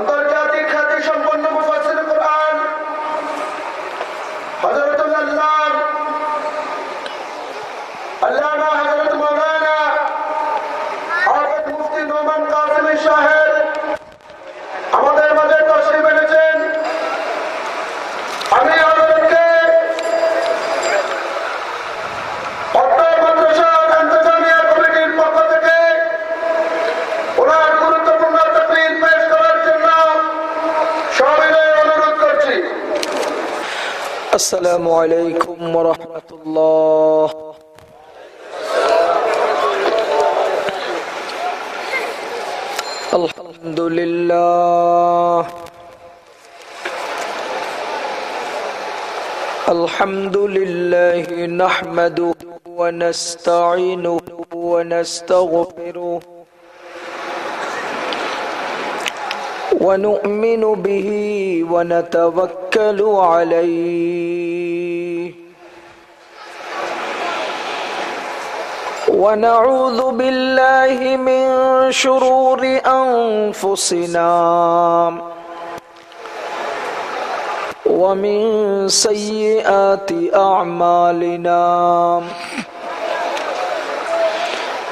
Antonio. السلام عليكم ورحمة الله. الحمد لله الحمد لله نحمده ونستعينه ونستغفره ونؤمن به ونتوكل عليه. ونعوذ بالله من شرور انفسنا ومن سيئات اعمالنا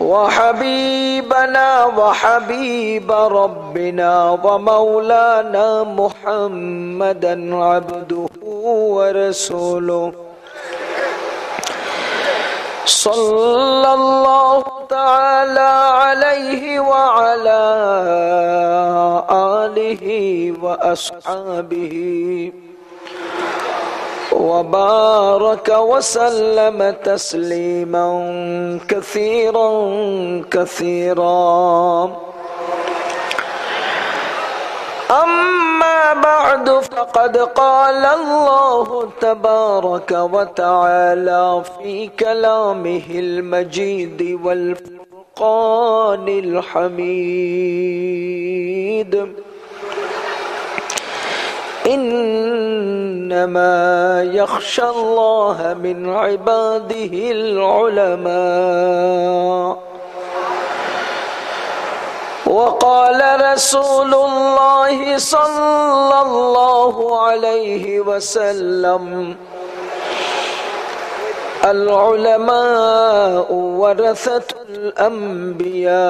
وحبيبنا وحبيب ربنا ومولانا محمدا عبده ورسوله. صلى الله تعالى عليه وعلى آله وأصحابه. وبارك وسلم تسليما كثيرا كثيرا. أما بعد فقد قال الله تبارك وتعالى في كلامه المجيد والفرقان الحميد. إنما يخشى الله من عباده العلماء. وقال رسول الله صلى الله عليه وسلم العلماء ورثة الأنبياء.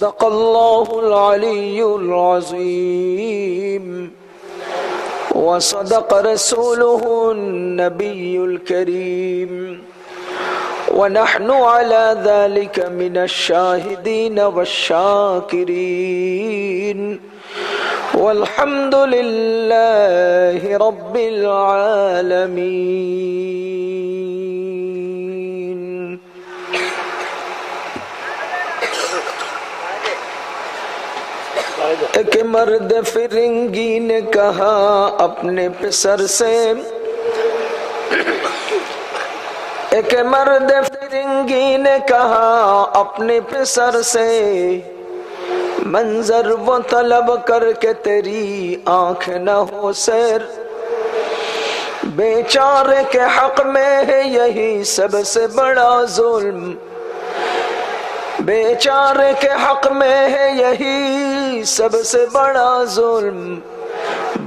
صدق الله العلي العظيم. وصدق رسوله النبي الكريم. ونحن على ذلك من الشاهدين والشاكرين. والحمد لله رب العالمين. ایک مرد فرنگی نے کہا اپنے پسر سے، ایک مرد فرنگی نے کہا اپنے پسر سے، منظر وہ طلب کر کے تیری آنکھ نہ ہو سیر۔ بیچارے کے حق میں ہے یہی سب سے بڑا ظلم۔ بیچارے کے حق میں ہے یہی سب سے بڑا ظلم۔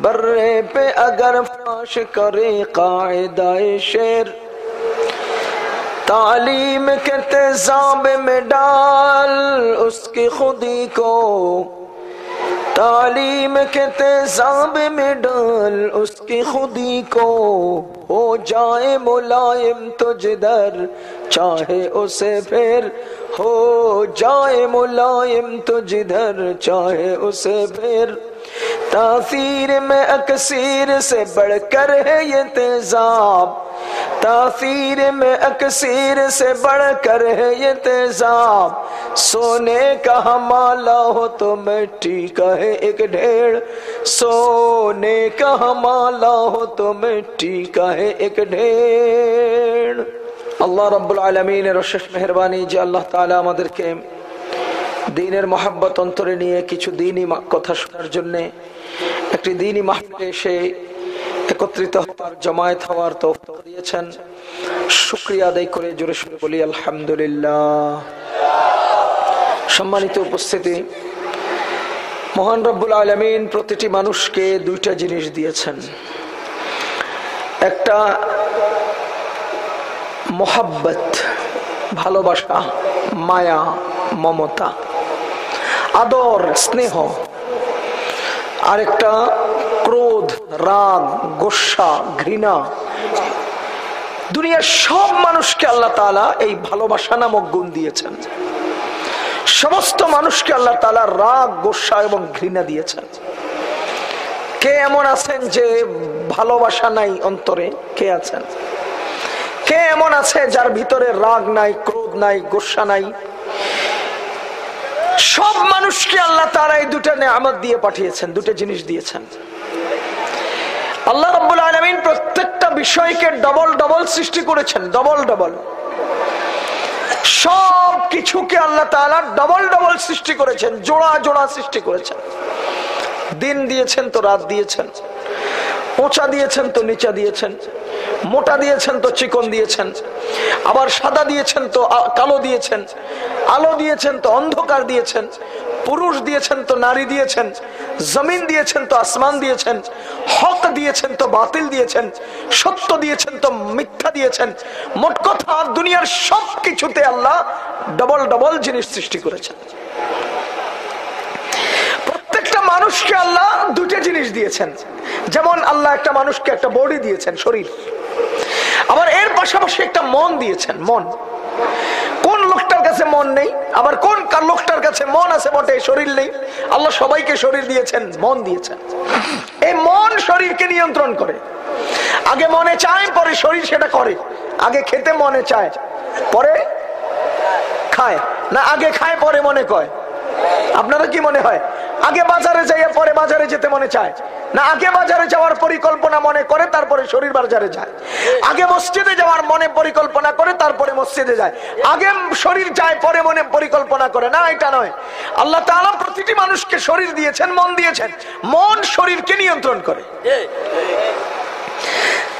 برے پہ اگر فاش کرے قاعدہ شیر تعلیم کے تیزاب میں ڈال اس کی خودی کو۔ تعلیم کے تیزاب میں ڈال اس کی خودی کو۔ ہو جائے ملائم تو جدھر چاہے اسے پھر۔ ہو جائے ملائم تو جدھر چاہے اسے پھر۔ تاثیر میں اکثیر سے بڑھ کر ہے یہ تیزاب تاثیر میں اکثیر سے بڑھ کر ہے یہ تیزاب سونے کا ہمالا ہو تو مٹی کا ہے ایک ڈھیر۔ سونے کا ہمالا ہو تو مٹی کا ہے ایک ڈھیر۔ اللہ رب العالمین رشش مہربانی جی اللہ تعالیٰ مدر کے দিনের মহাব্বত অন্তরে নিয়ে কিছু দিনই কথা শোনার জন্য একটি দিনই মাহফিলে এসে একত্রিত হওয়ার, জমায়েত হওয়ার তো দিয়েছেন। শুক্রিয়া আদায় করে জোরে শুনে বলি, আলহামদুলিল্লাহ। সম্মানিত উপস্থিতি, মহান রব্বুল আলমিন প্রতিটি মানুষকে দুইটা জিনিস দিয়েছেন। একটা, মোহাব্বত, ভালোবাসা, মায়া, মমতা। আদর, স্নেহ। আরেকটা ক্রোধ, রাগ, গোসা, ঘৃণা। দুনিয়ার সব মানুষকে আল্লাহ তালা এই ভালোবাসা নামক গুণ দিয়েছেন। সমস্ত মানুষকে আল্লাহ তালা রাগ, গোসা এবং ঘৃণা দিয়েছেন। কে এমন আছেন যে ভালোবাসা নাই অন্তরে? কে আছেন? কে এমন আছে যার ভিতরে রাগ নাই, ক্রোধ নাই, গোসা নাই? সব মানুষকে আল্লাহ তারা এই দুটা নেয়ামত দিয়ে পাঠিয়েছেন, দুটো জিনিস দিয়েছেন। আল্লাহ রব্বুল আলমিন প্রত্যেকটা বিষয়কে ডবল ডবল সৃষ্টি করেছেন ডবল ডবল সব কিছুকে আল্লাহ তালা ডবল ডবল সৃষ্টি করেছেন, জোড়া জোড়া সৃষ্টি করেছেন। দিন দিয়েছেন তো রাত দিয়েছেন পোঁচা দিয়েছেন তো নিচা দিয়েছেন। মোটা দিয়েছেন তো চিকন দিয়েছেন, আবার সাদা দিয়েছেন তো কালো দিয়েছেন, আলো দিয়েছেন তো অন্ধকার দিয়েছেন, পুরুষ দিয়েছেন তো নারী দিয়েছেন, জমিন দিয়েছেন তো আসমান দিয়েছেন, হক দিয়েছেন তো বাতিল দিয়েছেন, সত্য দিয়েছেন তো মিথ্যা দিয়েছেন, মোট কথা দুনিয়ার সব কিছুতে আল্লাহ ডবল ডবল জিনিস সৃষ্টি করেছেন। প্রত্যেকটা মানুষকে আল্লাহ দুটো জিনিস দিয়েছেন। যেমন আল্লাহ একটা মানুষকে একটা বডি দিয়েছেন শরীর। আবার এর পাশাপাশি একটা মন দিয়েছেন, মন। কোন লোকটার কাছে মন নেই? আবার কোন লোকটার কাছে মন আছে বটে? শরীর নেই। আল্লাহ সবাইকে শরীর দিয়েছেন, মন দিয়েছেন। এই মন শরীরকে নিয়ন্ত্রণ করে। আগে মনে চায়, পরে শরীর সেটা করে। আগে খেতে মনে চায়, পরে খায়। না, আগে খায়, পরে মনে কয় আপনারা কি মনে হয়? আগে বাজারে যাইয়া পরে বাজারে যেতে মনে চায়। না, আগে বাজারে যাওয়ার পরিকল্পনা মনে করে, তারপরে শরীর বাজারে যায়। আগে মসজিদে যাওয়ার মনে পরিকল্পনা করে, তারপরে মসজিদে যায়। আগে শরীর যায়, পরে মনে পরিকল্পনা করে। না, এটা নয়। আল্লাহ তাআলা প্রতিটি মানুষকে শরীর দিয়েছেন, মন দিয়েছেন। মন শরীরকে নিয়ন্ত্রণ করে।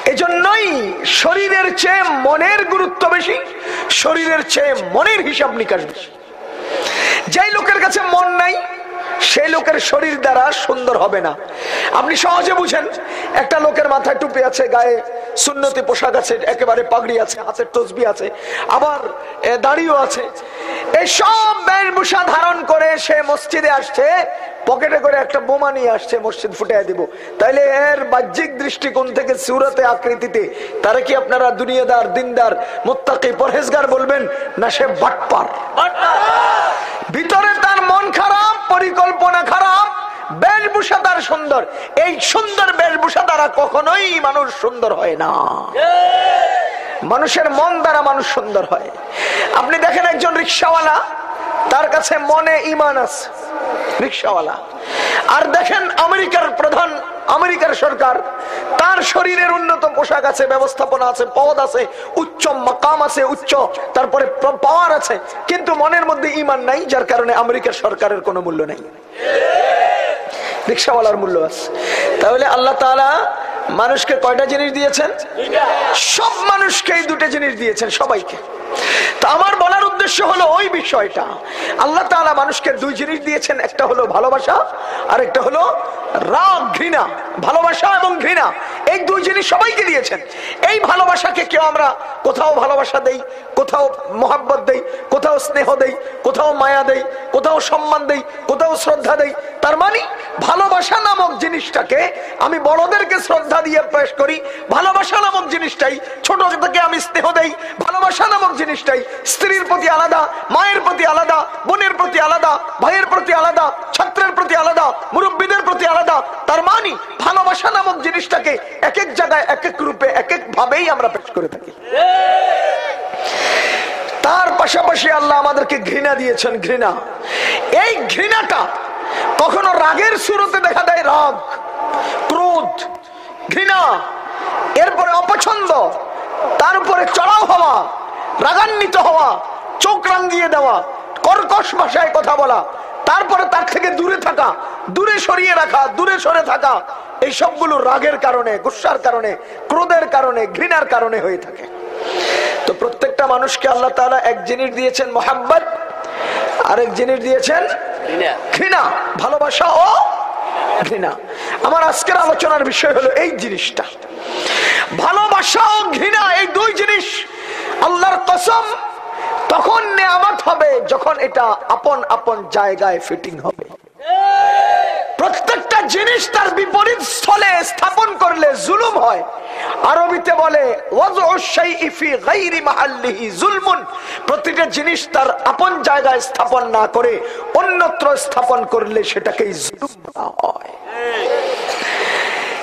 এজন্যই শরীরের চেয়ে মনের গুরুত্ব বেশি, শরীরের চেয়ে মনের হিসাব নিকাশ বেশি। যেই লোকের কাছে মন নাই সেই লোকের শরীর দ্বারা সুন্দর হবে না। আপনি সহজে বুঝেন একটা লোকের মাথায় টুপি আছে গায়ে সুন্নতি পোশাক আছে একেবারে পাগড়ি আছে হাতের তসবি আছে আবার দাড়িও আছে। এই সব বেশভূষা ধারণ করে সে মসজিদে আসছে পকেটে করে একটা বোমা নিয়ে আসছে মসজিদ ফুটাই দিব। তাইলে এর বাহ্যিক দৃষ্টিকোণ থেকে সুরতে আকৃতিতে তারা কি আপনারা দুনিয়াদার দিনদার মোত্তাকি পরহেজগার বলবেন? না সে বাটপার। ভিতরে তার মন খারাপ পরিকল্পনা খারাপ বেশভূষা তার সুন্দর। এই সুন্দর বেশভূষা দ্বারা কখনোই মানুষ সুন্দর হয় না। মানুষের মন দ্বারা মানুষ সুন্দর হয়। আপনি দেখেন একজন রিক্সাওয়ালা তার কাছে মনে ইমান আছে। রিক্সাওয়ালা। আর দেখেন আমেরিকার প্রধান, আমেরিকার সরকার, তার শরীরের উন্নত পোশাক আছে, ব্যবস্থাপনা আছে, পদ আছে, উচ্চ মাকাম আছে, উচ্চ তারপরে পাওয়ার আছে। কিন্তু মনের মধ্যে ইমান নাই, যার কারণে আমেরিকার সরকারের কোনো মূল্য নেই। রিক্সাওয়ালার মূল্য আছে। তাহলে আল্লাহ তালা মানুষকে কয়টা জিনিস দিয়েছেন? সব মানুষকে এই দুটো জিনিস দিয়েছেন সবাইকে। তা আমার বলার উদ্দেশ্য হলো ওই বিষয়টা। আল্লাহ তালা মানুষকে দুই জিনিস দিয়েছেন একটা হলো ভালোবাসা আর একটা হলো রাগ ঘৃণা। ভালোবাসা এবং ঘৃণা এই দুই জিনিস সবাইকে দিয়েছেন। এই ভালোবাসাকে কেউ আমরা কোথাও ভালোবাসা দেই কোথাও মোহাব্বত দেই কোথাও স্নেহ দেই কোথাও মায়া দেই কোথাও সম্মান দেই কোথাও শ্রদ্ধা দেই তার মানে ভালোবাসা নামক জিনিসটাকে আমি বড়দেরকে শ্রদ্ধা দিয়ে পেশ করি। ভালোবাসা নামক জিনিসটাই ছোট থেকে আমি স্নেহ দেই। ভালোবাসা নামক জিনিসটাই স্ত্রীর প্রতি আলাদা, মায়ের প্রতি আলাদা, বোনের প্রতি আলাদা, ভাইয়ের প্রতি আলাদা, ছাত্রের প্রতি আলাদা, মুরব্বীদের প্রতি আলাদা। তার মানে ভালোবাসা নামক জিনিসটাকে এক এক জায়গায় এক এক রূপে এক এক ভাবেই আমরা পেশ করে থাকি। তার পাশাপাশি আল্লাহ আমাদেরকে ঘৃণা দিয়েছেন, ঘৃণা। এই ঘৃণাটা কখনো রাগের শুরুতে দেখা দেয় রাগ, ক্রোধ, ঘৃণা, এরপরে অপছন্দ, তার উপরে চড়াও হওয়া, রাগান্বিত হওয়া, চোখ রাঙ্গিয়ে দেওয়া, কর্কশ ভাষায় কথা বলা, তারপরে তার থেকে দূরে থাকা, দূরে সরিয়ে রাখা, দূরে সরে থাকা, এই সবগুলো রাগের কারণে, গুসার কারণে, ক্রোধের কারণে, ঘৃণার কারণে হয়ে থাকে। তো প্রত্যেকটা মানুষকে আল্লাহ তাআলা এক জিনিস দিয়েছেন, মোহাম্মদ, আরেক জিনিস দিয়েছেন ঘৃণা। ভালোবাসা ও ঘৃণা। আমার আজকের আলোচনার বিষয় হলো এই জিনিসটা। ভালোবাসা ও ঘৃণা এই দুই জিনিস আল্লাহর কসম তখন নেয়ামত হবে যখন এটা আপন আপন জায়গায় ফিটিং হবে। প্রত্যেকটা জিনিস তার বিপরীত স্থলে স্থাপন করলে জুলুম হয়। আরবিতে বলে জুলমুন। প্রতিটা জিনিস তার আপন জায়গায় স্থাপন না করে অন্যত্র স্থাপন করলে সেটাকেই জুলুম হয়।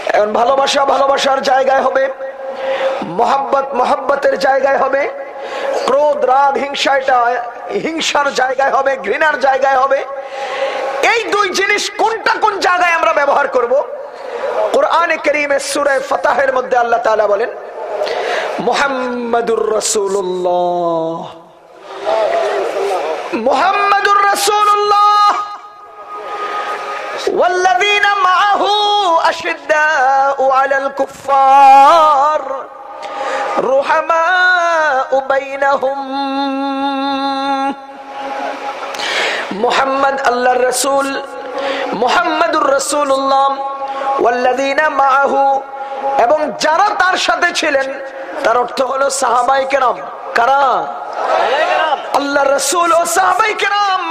এখন ভালোবাসা ভালোবাসার জায়গায় হবে। মোহাব্বত মোহাব্বতের জায়গায় হবে ক্রোধ রাগ হিংসা এটা হিংসার জায়গায় হবে ঘৃণার জায়গায় হবে এই দুই জিনিস কোনটা কোন জায়গায় আমরা ব্যবহার করব কোরআনে করিমের সুরায় ফতাহের মধ্যে আল্লাহ তাআলা বলেন মুহাম্মাদুর রাসূলুল্লাহ মুহাম্মাদুর রাসূলুল্লাহ والذين معه أشداء على الكفار মোহাম্মদ আল্লাহ রসুল, মোহাম্মদুর রসুল্লাম ওয়াল্লাদিনা এবং যারা তার সাথে ছিলেন, তার অর্থ হলো সাহাবাই কেরাম। কারা? আল্লাহ রসুল ও সাহাবাই কেরাম।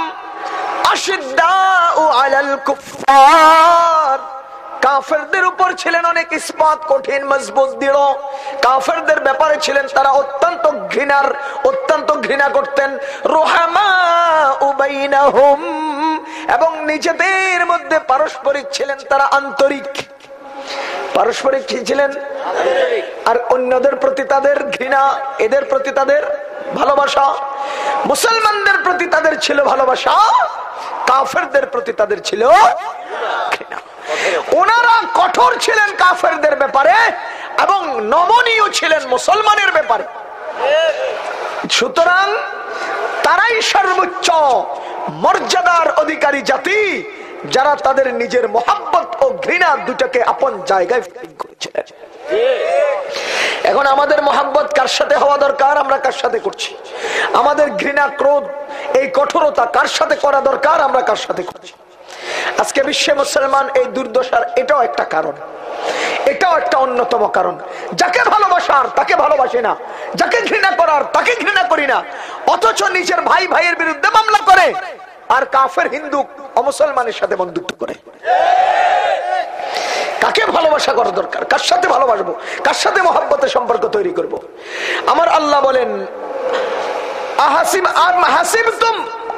আশিদ্দা ও আলাল কুফার কাফেরদের উপর ছিলেন অনেক ইস্পাত, কঠিন, মজবুত, দৃঢ়। কাফেরদের ব্যাপারে ছিলেন তারা অত্যন্ত ঘৃণার, অত্যন্ত ঘৃণা করতেন। রোহামা উবাইনাহুম এবং নিজেদের মধ্যে পারস্পরিক ছিলেন তারা আন্তরিক। পারস্পরিক কি ছিলেন? আর অন্যদের প্রতি তাদের ঘৃণা, এদের প্রতি তাদের ভালোবাসা? মুসলমানদের প্রতি তাদের ছিল ভালোবাসা, কাফেরদের প্রতি তাদের ছিল ওনারা কঠোর ছিলেন কাফেরদের ব্যাপারে এবং নমনীয় ছিলেন মুসলমানের ব্যাপারে। সুতরাং তারাই সর্বোচ্চ মর্যাদার অধিকারী জাতি যারা তাদের নিজের মোহাম্মত ও ঘৃণা দুটাকে আপন জায়গায় এখন আমাদের মোহাম্মত কার সাথে হওয়া দরকার? আমরা কার সাথে করছি? আমাদের ঘৃণা, ক্রোধ, এই কঠোরতা কার সাথে করা দরকার? আমরা কার সাথে করছি? আজকে বিশ্বে মুসলমান এই দুর্দশার এটাও একটা কারণ। এটাও একটা অন্যতম কারণ। যাকে ভালোবাসার তাকে ভালোবাসে না, যাকে ঘৃণা করার তাকে ঘৃণা করি না, অথচ নিজের ভাই ভাইয়ের বিরুদ্ধে মামলা করে আর কাফের হিন্দু অমুসলমানের সাথে বন্ধুত্ব করে। কাকে ভালোবাসা করা দরকার? কার সাথে ভালোবাসবো? কার সাথে মহাব্বতের সম্পর্ক তৈরি করব। আমার আল্লাহ বলেন আহাসিব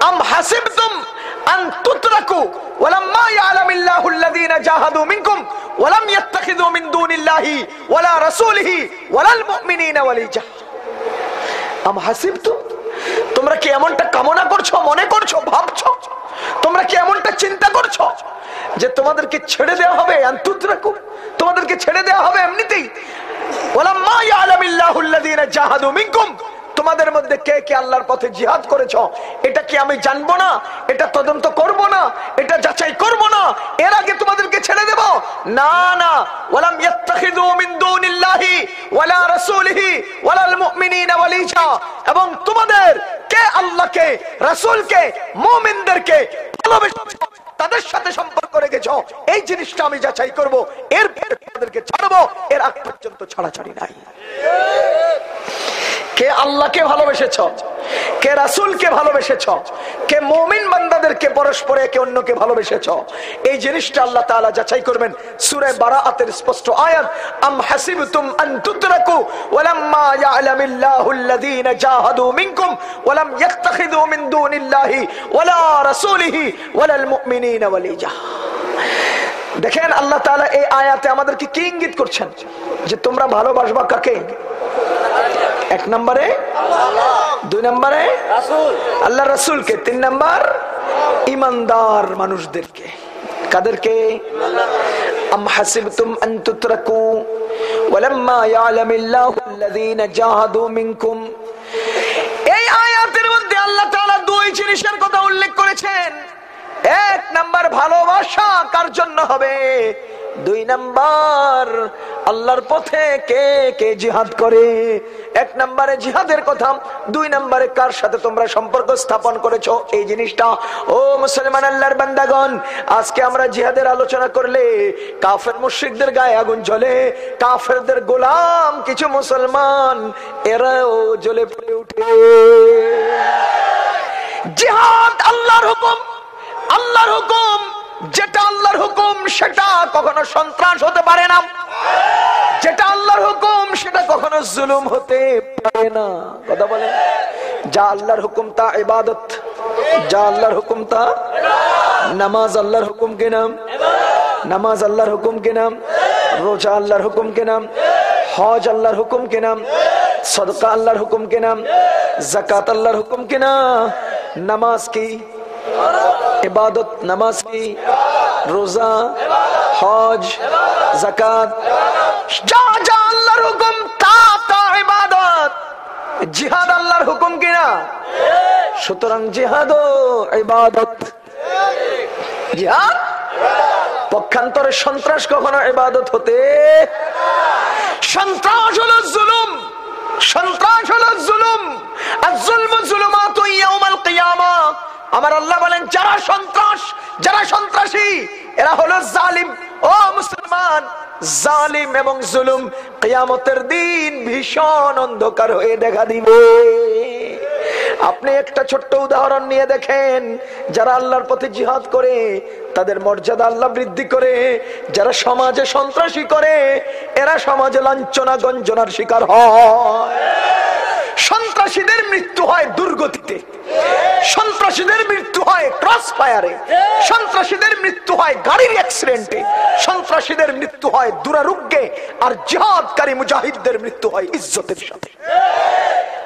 আম হাসিবতুম আম হাসিবতুম আন তুতরাকু ওয়ালাম্মা ইয়ালামিল্লাহু আল্লাযীনা জাহাদু মিনকুম ওয়ালাম ইয়াত্তাখিযু মিন দুনিল্লাহি ওয়ালা রাসূলিহি ওয়ালাল মুমিনিনা ওয়ালিজা আম হাসিবতুম তোমরা কি এমনটা কামনা করছ, মনে করছ, ভাবছ? তোমরা কি এমনটা চিন্তা করছ যে তোমাদেরকে ছেড়ে দেওয়া হবে তোমাদেরকে ছেড়ে দেওয়া হবে এমনিতেই। ওয়ালাম্মা ইয়ালামিল্লাহু আল্লাযীনা জাহাদু মিনকুম তোমাদের মধ্যে কে কে আল্লাহর পথে জিহাদ করেছ? এটা কি আমি জানব না? এটা তদন্ত করব না? এটা যাচাই করব না? এর আগে তোমাদেরকে ছেড়ে দেব? না না। ওয়ালাম ইয়াত্তাখিযু মিন দুনিল্লাহি ওয়ালা রাসূলিহি ওয়ালাল মুমিনিনা ওয়ালিজা। এবং তোমাদের কে আল্লাহকে, রাসূলকে, মুমিনদেরকে ভালোবেসেছ, তাদের সাথে সম্পর্ক রেখেছ, এই জিনিসটা আমি যাচাই করব। এর তাদেরকে ছাড়বো। এর আগ পর্যন্ত ছাড়াছাড়ি নাই। কে আল্লাহকে ভালোবেসেছ? কে রাসুলকে ভালোবেসেছ? কে মমিন বান্দাদেরকে পরস্পরে একে অন্যকে ভালোবেসেছ? এই জিনিসটা আল্লাহ তাআলা যাচাই করবেন। সূরা বারাআতের স্পষ্ট আয়াত, আম হাসিবতুম আন তুতরাকু ওয়ালাম্মা ইয়ালামিল্লাহু আল্লাযীনা জাহাদু মিনকুম ওয়ালাম ইয়াত্তাখিযু মিন দুনিল্লাহি ওয়ালা রাসূলিহি ওয়ালাল মুমিনিনা ওয়ালিজা। দেখেন আল্লাহ তাআলা এই আয়াতে আমাদেরকে কি ইঙ্গিত করছেন? যে তোমরা ভালোবাসবা কাকে? এক নম্বরে? দুই নম্বরে? আল্লাহ রসুলকে। তিন নম্বর? ইমানদার মানুষদেরকে। কাদেরকে? আম হাসিবতুম আন তুতরাকু। ইয়ালামিল্লাহু আল্লাযীনা জাহাদু মিনকুম। এই আয়াতের মধ্যে আল্লাহ তাআলা দুই জিনিসের কথা উল্লেখ করেছেন। এক নাম্বার ভালোবাসা কার জন্য হবে? দুই নাম্বার, আল্লাহর পথে কে কে জিহাদ করে? এক নম্বরে জিহাদের কথা, দুই নম্বরে কার সাথে তোমরা সম্পর্ক স্থাপন করেছ? এই জিনিসটা, ও মুসলমান আল্লাহর বান্দাগণ, আজকে আমরা জিহাদের আলোচনা করলে কাফের মুশ্রিকদের গায়ে আগুন জ্বলে, কাফেরদের গোলাম কিছু মুসলমান এরাও জ্বলে পড়ে উঠে। জিহাদ আল্লাহর হুকুম আল্লাহর হুকুম যেটা আল্লাহর হুকুম, সেটা কখনো সন্ত্রাস হতে পারে না। যেটা আল্লাহর হুকুম, সেটা কখনো জুলুম হতে পারে না। কথা বলে যা আল্লাহর হুকুম, তা ইবাদত। যা আল্লাহর হুকুম, তা নামাজ। আল্লাহর হুকুম কে নাম? নামাজ আল্লাহর হুকুম কে নাম? রোজা আল্লাহর হুকুম কে নাম? হজ আল্লাহর হুকুম কে নাম? সদকা আল্লাহর হুকুম কে নাম? জাকাত আল্লাহর হুকুম কে না নামাজ কি? ইবাদত, নামাজ কি? রোজা, হজ জাকাত যা যা আল্লাহর হুকুম, তা তা ইবাদত। জিহাদ আল্লাহর হুকুম কিনা সুতরাং জিহাদ ইবাদত। জিহাদ? পক্ষান্তরে সন্ত্রাস কখনো ইবাদত হতে সন্ত্রাস হলো জুলুম। সন্ত্রাস হলো জুলুম। আর জুলম জুলুমাত আল্লাহ বলেন, যারা সন্ত্রাস, যারা সন্ত্রাসী, এরা হলো জালিম। ও মুসলমান, জালিম এবং জুলুম কিয়ামতের দিন ভীষণ অন্ধকার হয়ে দেখা দিবে। আপনি একটা ছোট্ট উদাহরণ নিয়ে দেখেন, যারা আল্লাহর পথে জিহাদ করে, তাদের মর্যাদা আল্লাহ বৃদ্ধি করে। যারা সমাজে সন্ত্রাসী করে, এরা সমাজে লাঞ্ছনা, গঞ্জনার শিকার হয়। সন্ত্রাসীদের মৃত্যু হয় দুর্গতিতে। সন্ত্রাসীদের মৃত্যু হয় ক্রস ফায়ারে সন্ত্রাসীদের মৃত্যু হয় গাড়ির অ্যাক্সিডেন্টে সন্ত্রাসীদের মৃত্যু হয় আর মুজাহিদদের মৃত্যু হয় ইজ্জতের সাথে।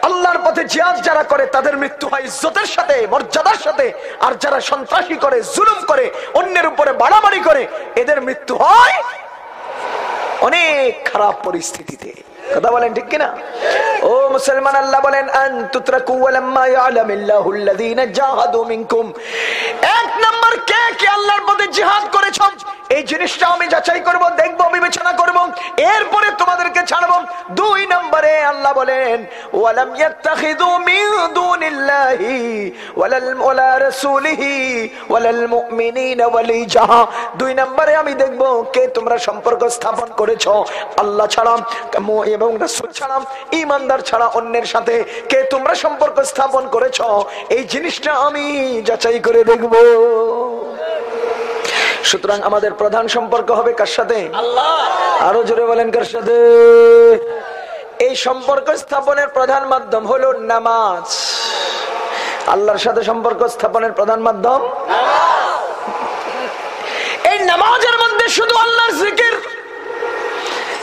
আল্লাহর পথে জিহাদ যারা করে, তাদের মৃত্যু হয় ইজ্জতের সাথে, মর্যাদার সাথে। আর যারা সন্ত্রাসী করে, জুলুম করে, অন্যের উপরে বাড়াবাড়ি করে, এদের মৃত্যু হয় অনেক খারাপ পরিস্থিতিতে। কথা বলেন ঠিক কিনা? ও মুসলমান, আল্লাহ বলেন এক নাম্বার কে কে আল্লাহর পথে জিহাদ করেছ? এই জিনিসটা আমি যাচাই করব, দেখব, বিবেচনা করব। এরপরে তোমাদেরকে ছাড়ব। দুই নম্বরে আল্লাহ বলেন, ওয়ালাম ইয়াত্তাখিযু মিন দুনিল্লাহি ওয়ালাল, ওয়ালা রাসূলিহি ওয়ালাল মুমিনিনা ওয়ালিজাহ দুই নম্বরে আমি দেখব কে তোমরা সম্পর্ক স্থাপন করেছ। আল্লাহ ছাড়া এবং রাসূল ছাড়া ইমানদার ছাড়া অন্যের সাথে কে তোমরা সম্পর্ক স্থাপন করেছ? এই জিনিসটা আমি যাচাই করে দেখব। সুতরাং আমাদের প্রধান সম্পর্ক হবে কার সাথে? আরও জোরে বলেন কার সাথে? এই সম্পর্ক স্থাপনের প্রধান মাধ্যম হলো নামাজ। আল্লাহর সাথে সম্পর্ক স্থাপনের প্রধান মাধ্যম? এই নামাজের মধ্যে শুধু আল্লাহর জিকির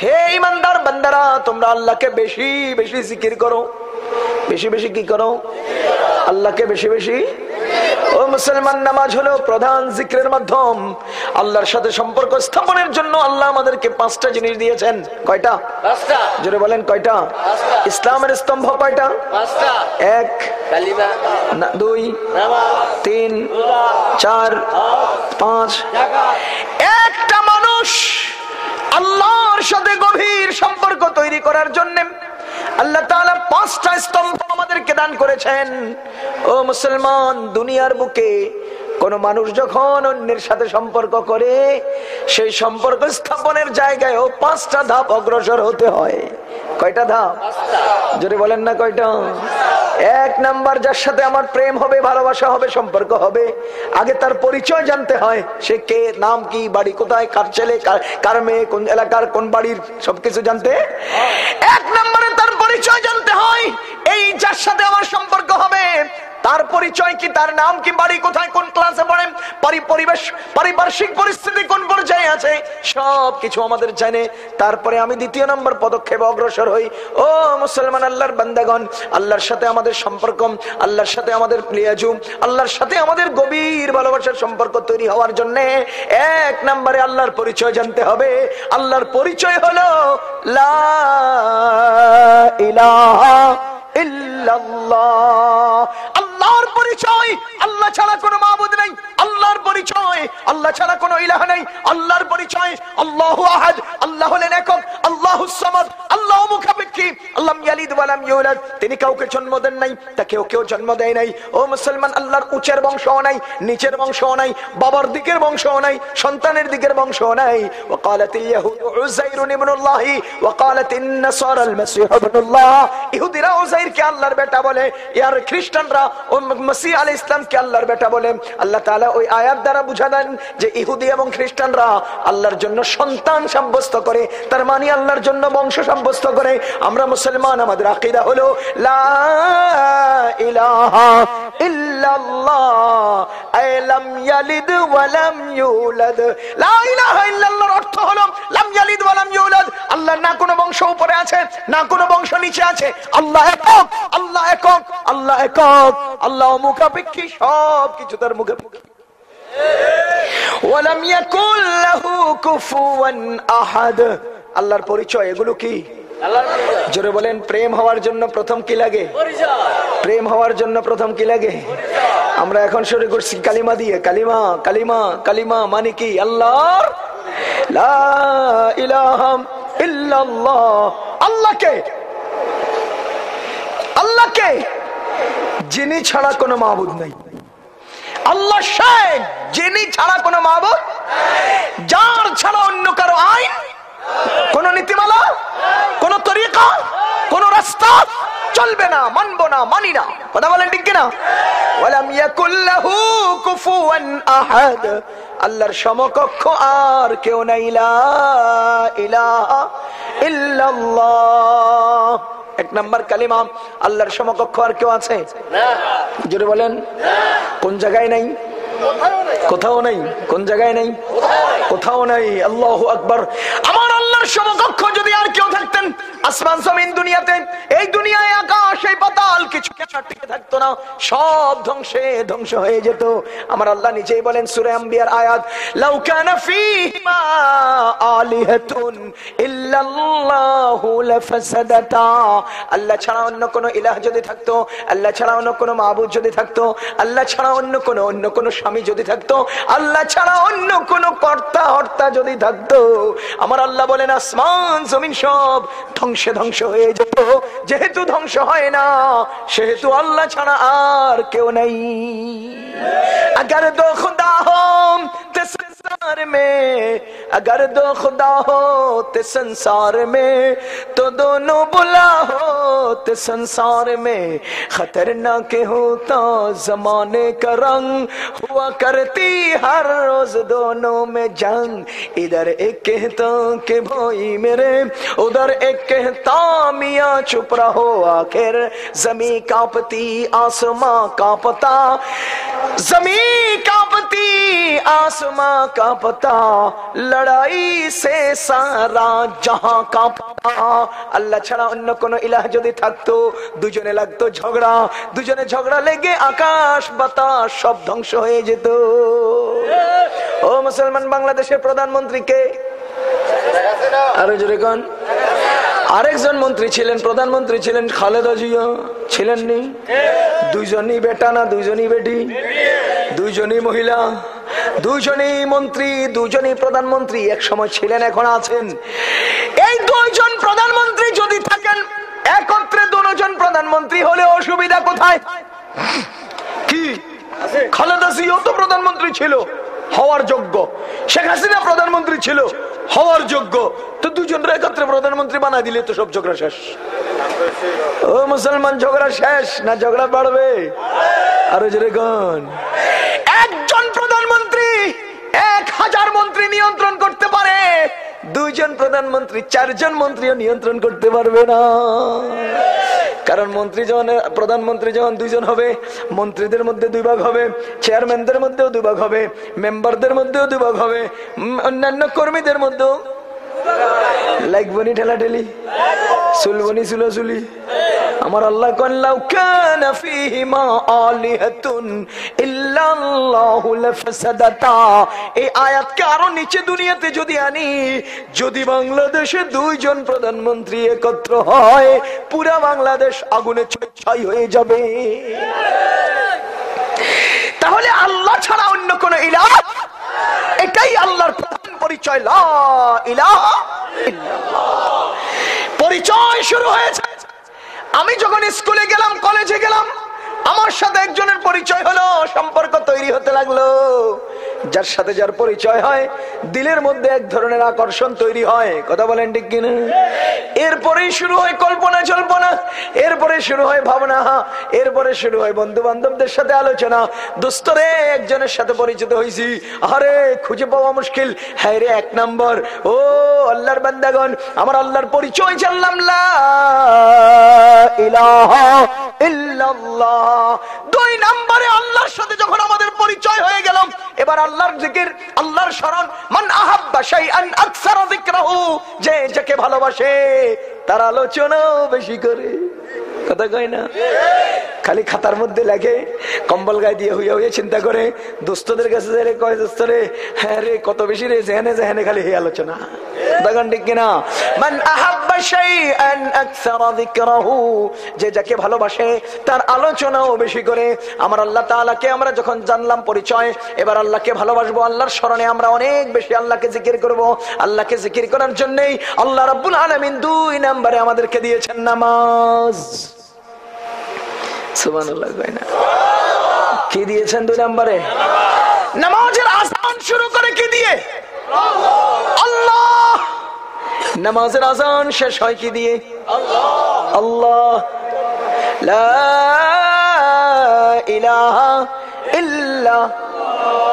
হে ইমানদার বান্দারা তোমরা আল্লাহকে বেশি বেশি জিকির করো। বেশি বেশি কি করো? আল্লাহকে বেশি বেশি? ও মুসলমান নামাজ হলো প্রধান জিক্রের মাধ্যম। আল্লাহর সাথে সম্পর্ক স্থাপনের জন্য আল্লাহ আমাদেরকে পাঁচটা জিনিস দিয়েছেন। কয়টা? জোরে বলেন কয়টা? ইসলামের স্তম্ভ কয়টা? এক দুই তিন চার পাঁচ একটা মানুষ আল্লাহর সাথে গভীর সম্পর্ক তৈরি করার জন্য আল্লাহ তাআলা পাঁচটা স্তম্ভ আমাদেরকে দান করেছেন। ও মুসলমান, দুনিয়ার বুকে কোন মানুষ যখন অন্যের সাথে সম্পর্ক করে, সেই সম্পর্ক স্থাপনের জায়গায় ও পাঁচটা ধাপ অগ্রসর হতে হয়। কয়টা ধাপ? যদি বলেন না কয়টা? এক নাম্বার যার সাথে আমার প্রেম হবে, ভালোবাসা হবে, সম্পর্ক হবে, আগে তার পরিচয় জানতে হয়, সে কে, নাম কি, বাড়ি কোথায়, কার ছেলে, কার- মেয়ে, কোন এলাকার, কোন বাড়ির, সবকিছু জানতে? এক নম্বরে তার পরিচয় জানতে হয়, এই যার সাথে আমার সম্পর্ক হবে তার পরিচয় কি, তার নাম কি, বাড়ি কোথায়, কোন ক্লাসে পড়েন পরিবেশ, পারিপার্শ্বিক পরিস্থিতি কোন পর্যায়ে আছে সব কিছু আমাদের জানে। তারপরে আমি দ্বিতীয় নম্বর পদক্ষেপ অগ্রসর হই। ও মুসলমান, আল্লাহর বান্দাগণ, আল্লাহর সাথে আমাদের সম্পর্ক, আল্লাহর সাথে আমাদের প্লিয়াজু আল্লাহর সাথে আমাদের গভীর ভালোবাসার সম্পর্ক তৈরি হওয়ার জন্য এক নম্বরে আল্লাহর পরিচয় জানতে হবে। আল্লাহর পরিচয় হলো লা ইলাহা আল্লাহর পরিচয় আল্লাহ ছাড়া কোনো মাহবুদ নেই আল্লাহর পরিচয় আল্লাহ ছাড়া কোনো ইলাহ নেই আল্লাহর পরিচয় আল্লাহ আহাদ আল্লাহ হলেন একক আল্লাহ সামাদ আল্লাহ মুখাপেক্ষী আল্লাহ ইয়ালিদ ওয়ালাম ইউলাদ তিনি কাউকে জন্ম দেন নাই তাকেও কেউ জন্ম দেয় নাই ও মুসলমান আল্লাহর উচের বংশও নাই নিচের বংশও নাই বাবার দিকের বংশও নাই সন্তানের দিকের বংশও নাই وقالت اليهود عزير ابن الله وقالت النصارى المسيح ابن الله ইহুদিরা উজাইরকে আল্লাহর বেটা বলে, ইয়ার খ্রিস্টানরা ও মসিহ আলাইহিস ইসলামকে আল্লাহর বেটা বলে। আল্লাহ তাআলা ওই আয়াত দ্বারা বুঝা দেন যে ইহুদি এবং খ্রিস্টানরা আল্লাহর জন্য সন্তান সাব্যস্ত করে, তার মানে আল্লাহর জন্য বংশ সাব্যস্ত করে। আমরা মুসলমান, আমাদের আকীদা হলো, লা ইলাহা লাম ইয়ালিদ ওয়া লাম ইউলাদ। লা ইলাহা ইল্লাল্লাহর অর্থ হলো, লাম ইয়ালিদ ওয়া লাম ইউলাদ। আল্লাহর না কোনো বংশ উপরে আছে, না কোনো বংশ নিচে আছে। আল্লাহ একক, আল্লাহ একক আল্লাহ একক, আল্লাহ মুখাপেক্ষী সব কিছু তার মুখে। ওয়ালাম ইয়াকুল লাহু কুফুয়ান আহাদ। আল্লাহর পরিচয় এগুলো কি? জোরে বলেন, প্রেম হওয়ার জন্য প্রথম কি লাগে? প্রেম হওয়ার জন্য প্রথম কি লাগে? আমরা এখন শুরু করছি কালিমা দিয়ে। কালিমা কালিমা কালিমা মানে কি? আল্লাহর? লা ইলাহা ইল্লাল্লাহ। আল্লাহকে আল্লাহকে যিনি ছাড়া কোনো মাহবুদ নাই। আল্লাহ শেখ যিনি ছাড়া কোনো মাহবুদ যার ছাড়া অন্য কারও আইন, কোন নীতিমালা, কোন তরিকা, কোন রাস্তা চলবে না, মানবো না, মানি না। কথা বলেন ঠিক কিনা? আল্লাহর সমকক্ষ আর কেউ নাই ইলাহা ইল্লাল্লাহ। এক নাম্বার কালিমা আল্লাহর সমকক্ষ আর কেউ আছে? জোরে বলেন। কোন জায়গায় নাই? কোথাও নাই। কোন জায়গায় নাই। কোথাও নাই। আল্লাহ আকবর। আমার আল্লাহর সমকক্ষ যদি আর কেউ থাকতেন আসমান জমিন দুনিয়াতে, এই দুনিয়ায় আকাশ, এই পাতাল, কিছু টিকে থাকতো না। সব ধ্বংসে, ধ্বংস হয়ে যেত। আমার আল্লাহ নিজেই বলেন সুরে আম্বিয়ার আয়াত, লাউ কানা ফীহিমা আলিহাতুন ইল্লাল্লাহু লাফাসাদাতা। আল্লাহ ছাড়া অন্য কোন ইলাহ যদি থাকতো, আল্লাহ ছাড়া অন্য কোন মাবুদ যদি থাকতো, আল্লাহ ছাড়া অন্য কোন অন্য কোন স্বামী যদি থাকতো, আল্লাহ ছাড়া অন্য কোন কর্তা হর্তা যদি থাকতো। আমার আল্লাহ বলেন, আসমান, জমিন সব ধ্বংসে ধ্বংস হয়ে যেত। যেহেতু ধ্বংস হয় না، সেহেতু আল্লাহ ছাড়া আর কেউ নেই। اگر دو خدا ہو تے سنسار میں اگر دو خدا ہو تے سنسار میں تو دونوں بلا ہو تے سنسار میں خطرناک ہوتا زمانے کا رنگ ہوا کرتی ہر روز دونوں میں جنگ ادھر ایک کہتا کہ بھائی میرے، ادھر एक कहता मियाँ चुप रहो आखिर जमी कांपती आसमां कांपता जमी कांपती आसमां कांपता लड़ाई से सारा जहां कांपता আল্লাহ ছাড়া অন্য কোন ইলাহ যদি থাকতো দুজনে লাগতো ঝগড়া দুজনে ঝগড়া লেগে আকাশ বাতাস সব ধ্বংস হয়ে যেত ও মুসলমান বাংলাদেশের প্রধানমন্ত্রী কে আরো জোরে কন আরেকজন মন্ত্রী ছিলেন, প্রধানমন্ত্রী ছিলেন খালেদা জিয়া। ছিলেন নি দুইজনই বেটা না, দুইজনই বেটি? দুইজনই মহিলা? দুইজনই মন্ত্রী দুজনই প্রধানমন্ত্রী এক সময় ছিলেন, এখন আছেন। এই দুইজন প্রধানমন্ত্রী যদি থাকেন, একত্রে দুজন প্রধানমন্ত্রী হলে অসুবিধা কোথায়? কি? খালেদা জিয়াও তো প্রধানমন্ত্রী ছিল, হওয়ার যোগ্য। শেখ হাসিনা প্রধানমন্ত্রী ছিল হওয়ার যোগ্য। তো দুজনরা একত্রে প্রধানমন্ত্রী বানাই দিলে তো সব ঝগড়া শেষ। ও মুসলমান, ঝগড়া শেষ না ঝগড়া বাড়বে? আরও জোরে গণ। একজন প্রধানমন্ত্রী, এক হাজার মন্ত্রী নিয়ন্ত্রণ দুইজন প্রধানমন্ত্রী, চারজন মন্ত্রীও নিয়ন্ত্রণ করতে পারবে না। কারণ মন্ত্রী যখন, প্রধানমন্ত্রী যখন দুইজন হবে, মন্ত্রীদের মধ্যে দুই ভাগ হবে, চেয়ারম্যানদের মধ্যেও দুই ভাগ হবে, মেম্বারদের মধ্যেও দুই ভাগ হবে অন্যান্য কর্মীদের মধ্যেও লাইকবনি ঠেলা ঠেলি সুলবনি সুলাসুলি আমার আল্লাহ নিচে দুনিয়াতে যদি আনি, যদি বাংলাদেশে দুইজন প্রধানমন্ত্রী একত্র হয়, পুরা বাংলাদেশ হয়ে যাবে। তাহলে আল্লাহ ছাড়া অন্য কোন ইলাহ এটাই আল্লাহর প্রধান পরিচয়। পরিচয় শুরু হয়েছে। আমি যখন স্কুলে গেলাম কলেজে গেলাম আমার সাথে একজনের পরিচয় হলো, সম্পর্ক তৈরি হতে লাগল। যার সাথে যার পরিচয় হয়, দিলের মধ্যে এক ধরনের আকর্ষণ তৈরি হয়। কথা বলেন ঠিক কিনা? এরপরেই শুরু হয় কল্পনা জল্পনা, এরপরে শুরু হয় ভাবনা, এরপরে শুরু হয় বন্ধু বান্ধবদের সাথে আলোচনা। দোস্তরে একজনের সাথে পরিচিত হয়েছি আরে খুঁজে পাওয়া মুশকিল। হ্যাঁ রে, এক নম্বর। ও আল্লাহর বান্দাগণ, আমার আল্লাহর পরিচয় জানলাম। লা ইলাহা ইল্লাল্লাহ। দুই নম্বরে আল্লাহর সাথে যখন আমাদের পরিচয় হয়ে গেল, এবার আল্লাহর জিকির, আল্লাহর স্মরণ, মান আহাব্বা শাইআন আকসারা যে যাকে ভালোবাসে, তার আলোচনাও বেশি করে। কথা কয় না? খালি খাতার মধ্যে লাগে কম্বল গায়ে দিয়ে হইয়া হইয়া চিন্তা করে, দোস্তদের কাছে কয় দোস্ত রে হ্যাঁ রে, কত বেশি রে, জেহানে জেহানে খালি হে আলোচনা। যে যাকে ভালোবাসে, তার আলোচনাও বেশি করে। আল্লাহ তাআলাকে আমরা যখন জানলাম পরিচয়, এবার আল্লাহকে ভালোবাসবো, আল্লাহর আমরা অনেক বেশি আল্লাহকে জিকির করব। আল্লাহকে জিকির করার জন্যই আল্লাহ রাব্বুল আলামিন দুই নম্বরে আমাদেরকে দিয়েছেন নামাজ। সুবহানাল্লাহ না? কি দিয়েছেন দুই নম্বরে? নামাজের আসান শুরু করে কি দিয়ে? আল্লাহ! নামাজের আজান শেষ হয় কি দিয়ে? আল্লাহ।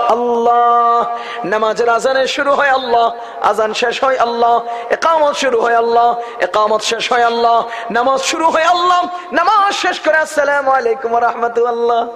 আল্লাহ। নামাজের আজানের শুরু হয় আল্লাহ, আজান শেষ হয় আল্লাহ, একামত শুরু হয় আল্লাহ, একামত শেষ হয় আল্লাহ, নামাজ শুরু হয় আল্লাহ, নামাজ শেষ করে আসসালামু আলাইকুম রহমতুল্লাহ।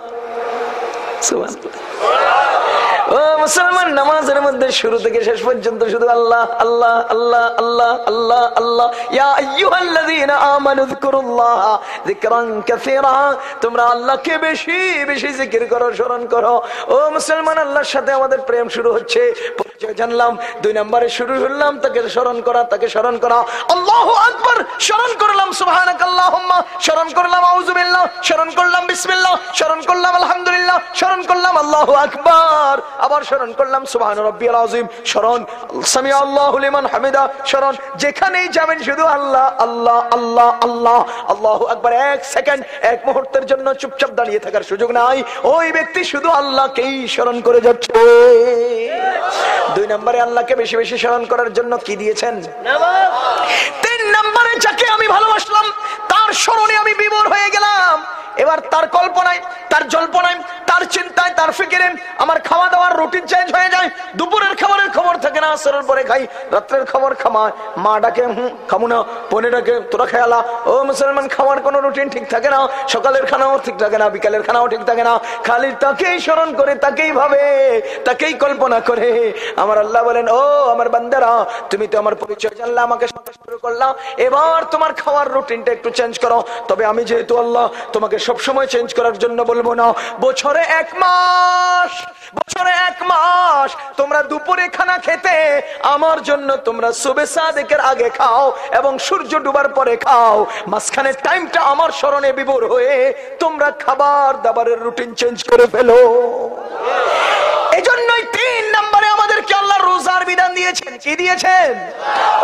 ও মুসলমান, নামাজের মধ্যে শুরু থেকে শেষ পর্যন্ত শুধু আল্লাহ আল্লাহ আল্লাহ আল্লাহ আল্লাহ আল্লাহ। ইয়া আইয়ুহাল্লাযীনা আমানু যিকুরুল্লাহ যিকরান কাসীরা। তোমরা আল্লাহকে বেশি বেশি জিকির করো, স্মরণ করো। ও মুসলমান, আল্লাহর সাথে আমাদের প্রেম শুরু হচ্ছে। পরিচয় জানলাম, দুই নম্বরে শুরু হলাম, তাকে স্মরণ করা, তাকে স্মরণ করা। আল্লাহু আকবার, স্মরণ করলাম, সুবহানাকাল্লাহুম্মা। স্মরণ করলাম, আউযুবিল্লাহ। স্মরণ করলাম, বিসমিল্লাহ। স্মরণ করলাম, আলহামদুলিল্লাহ। স্মরণ করলাম, আল্লাহু আকবার। আবার স্মরণ করলাম সুবহান রাব্বিয়াল আযীম স্মরণ সামি আল্লাহু হামিদা স্মরণ যেখানেই যাবেন শুধু আল্লাহ আল্লাহ আল্লাহ আল্লাহ আল্লাহু আকবার এক সেকেন্ড এক মুহূর্তের জন্য চুপচাপ দাঁড়িয়ে থাকার সুযোগ নাই। ওই ব্যক্তি শুধু আল্লাহকেই স্মরণ করে যাচ্ছে। দুই নম্বরে আল্লাহকে বেশি বেশি স্মরণ করার জন্য কি দিয়েছেন? তিন নম্বরে যাকে আমি ভালোবাসলাম তার স্মরণে আমি বিভোর হয়ে গেলাম। এবার তার কল্পনায়, তার জল্পনায়, তার চিন্তায়, তার ফিকিরে আমার খাওয়া দাওয়ার রুটিন চেঞ্জ হয়ে যায়। দুপুরের খাবারের খবর থাকে না, আসরের পরে খাই, রাত্রের খবর খামায় মা ডাকে হুম খামু না। পনে ডাকে, তোরা খেয়ালা ও মুসলমান, খাওয়ার কোনো রুটিন ঠিক থাকে না। সকালের খানাও ঠিক থাকে না, বিকালের খানাও ঠিক থাকে না। খালি তাকেই স্মরণ করে, তাকেই ভাবে, তাকেই কল্পনা করে। আমার আল্লাহ বলেন, ও আমার বান্দারা, তুমি তো আমার পরিচয় জানলা, আমাকে শুরু করলাম এবার তোমার খাওয়ার রুটিনটা একটু চেঞ্জ করো। তবে আমি যেহেতু আল্লাহ, তোমাকে সব সময় চেঞ্জ করার জন্য বলব না। বছরে এক মাস, বছরে এক মাস, তোমরা দুপুরে খানা খেতে, আমার জন্য তোমরা সুবে সাদেকের আগে খাও এবং সূর্য ডুবার পরে খাও। মাঝখানে টাইমটা আমার স্মরণে বিভোর হয়ে তোমরা খাবার দাবারের রুটিন চেঞ্জ করে ফেলো। রোজার বিধান দিয়েছেন, কি দিয়েছেন?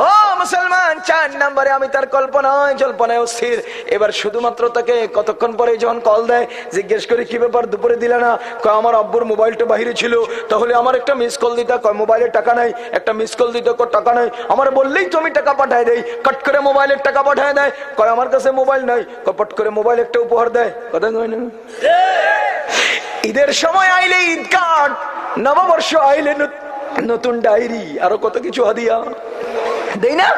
ও, মুসলমান, চার নম্বরে আমি তার কল্পনায়, জল্পনায় অস্থির। এবার শুধুমাত্র তাকে কতক্ষণ পরে যখন কল দেয়, জিজ্ঞেস করি, কি ব্যাপার, দুপুরে দিলে না? কয়, আমার আব্বুর মোবাইলটা বাহিরে ছিল। তাহলে আমার একটা মিস কল দিতে কয়, মোবাইলে টাকা নাই, একটা মিস কল দিতে কয়, টাকা নাই। আমার বললেই তুমি টাকা পাঠায় দেয় কট করে মোবাইলের টাকা পাঠায় দেয়। কয়, আমার কাছে মোবাইল নাই। কয়, পট করে মোবাইল একটা উপহার দেয়। কথা কয় না ঈদের সময় আইলে ঈদ কার্ড নববর্ষ আইলে নতুন ডায়েরি আরও কত কিছু হাদিয়া দেই না?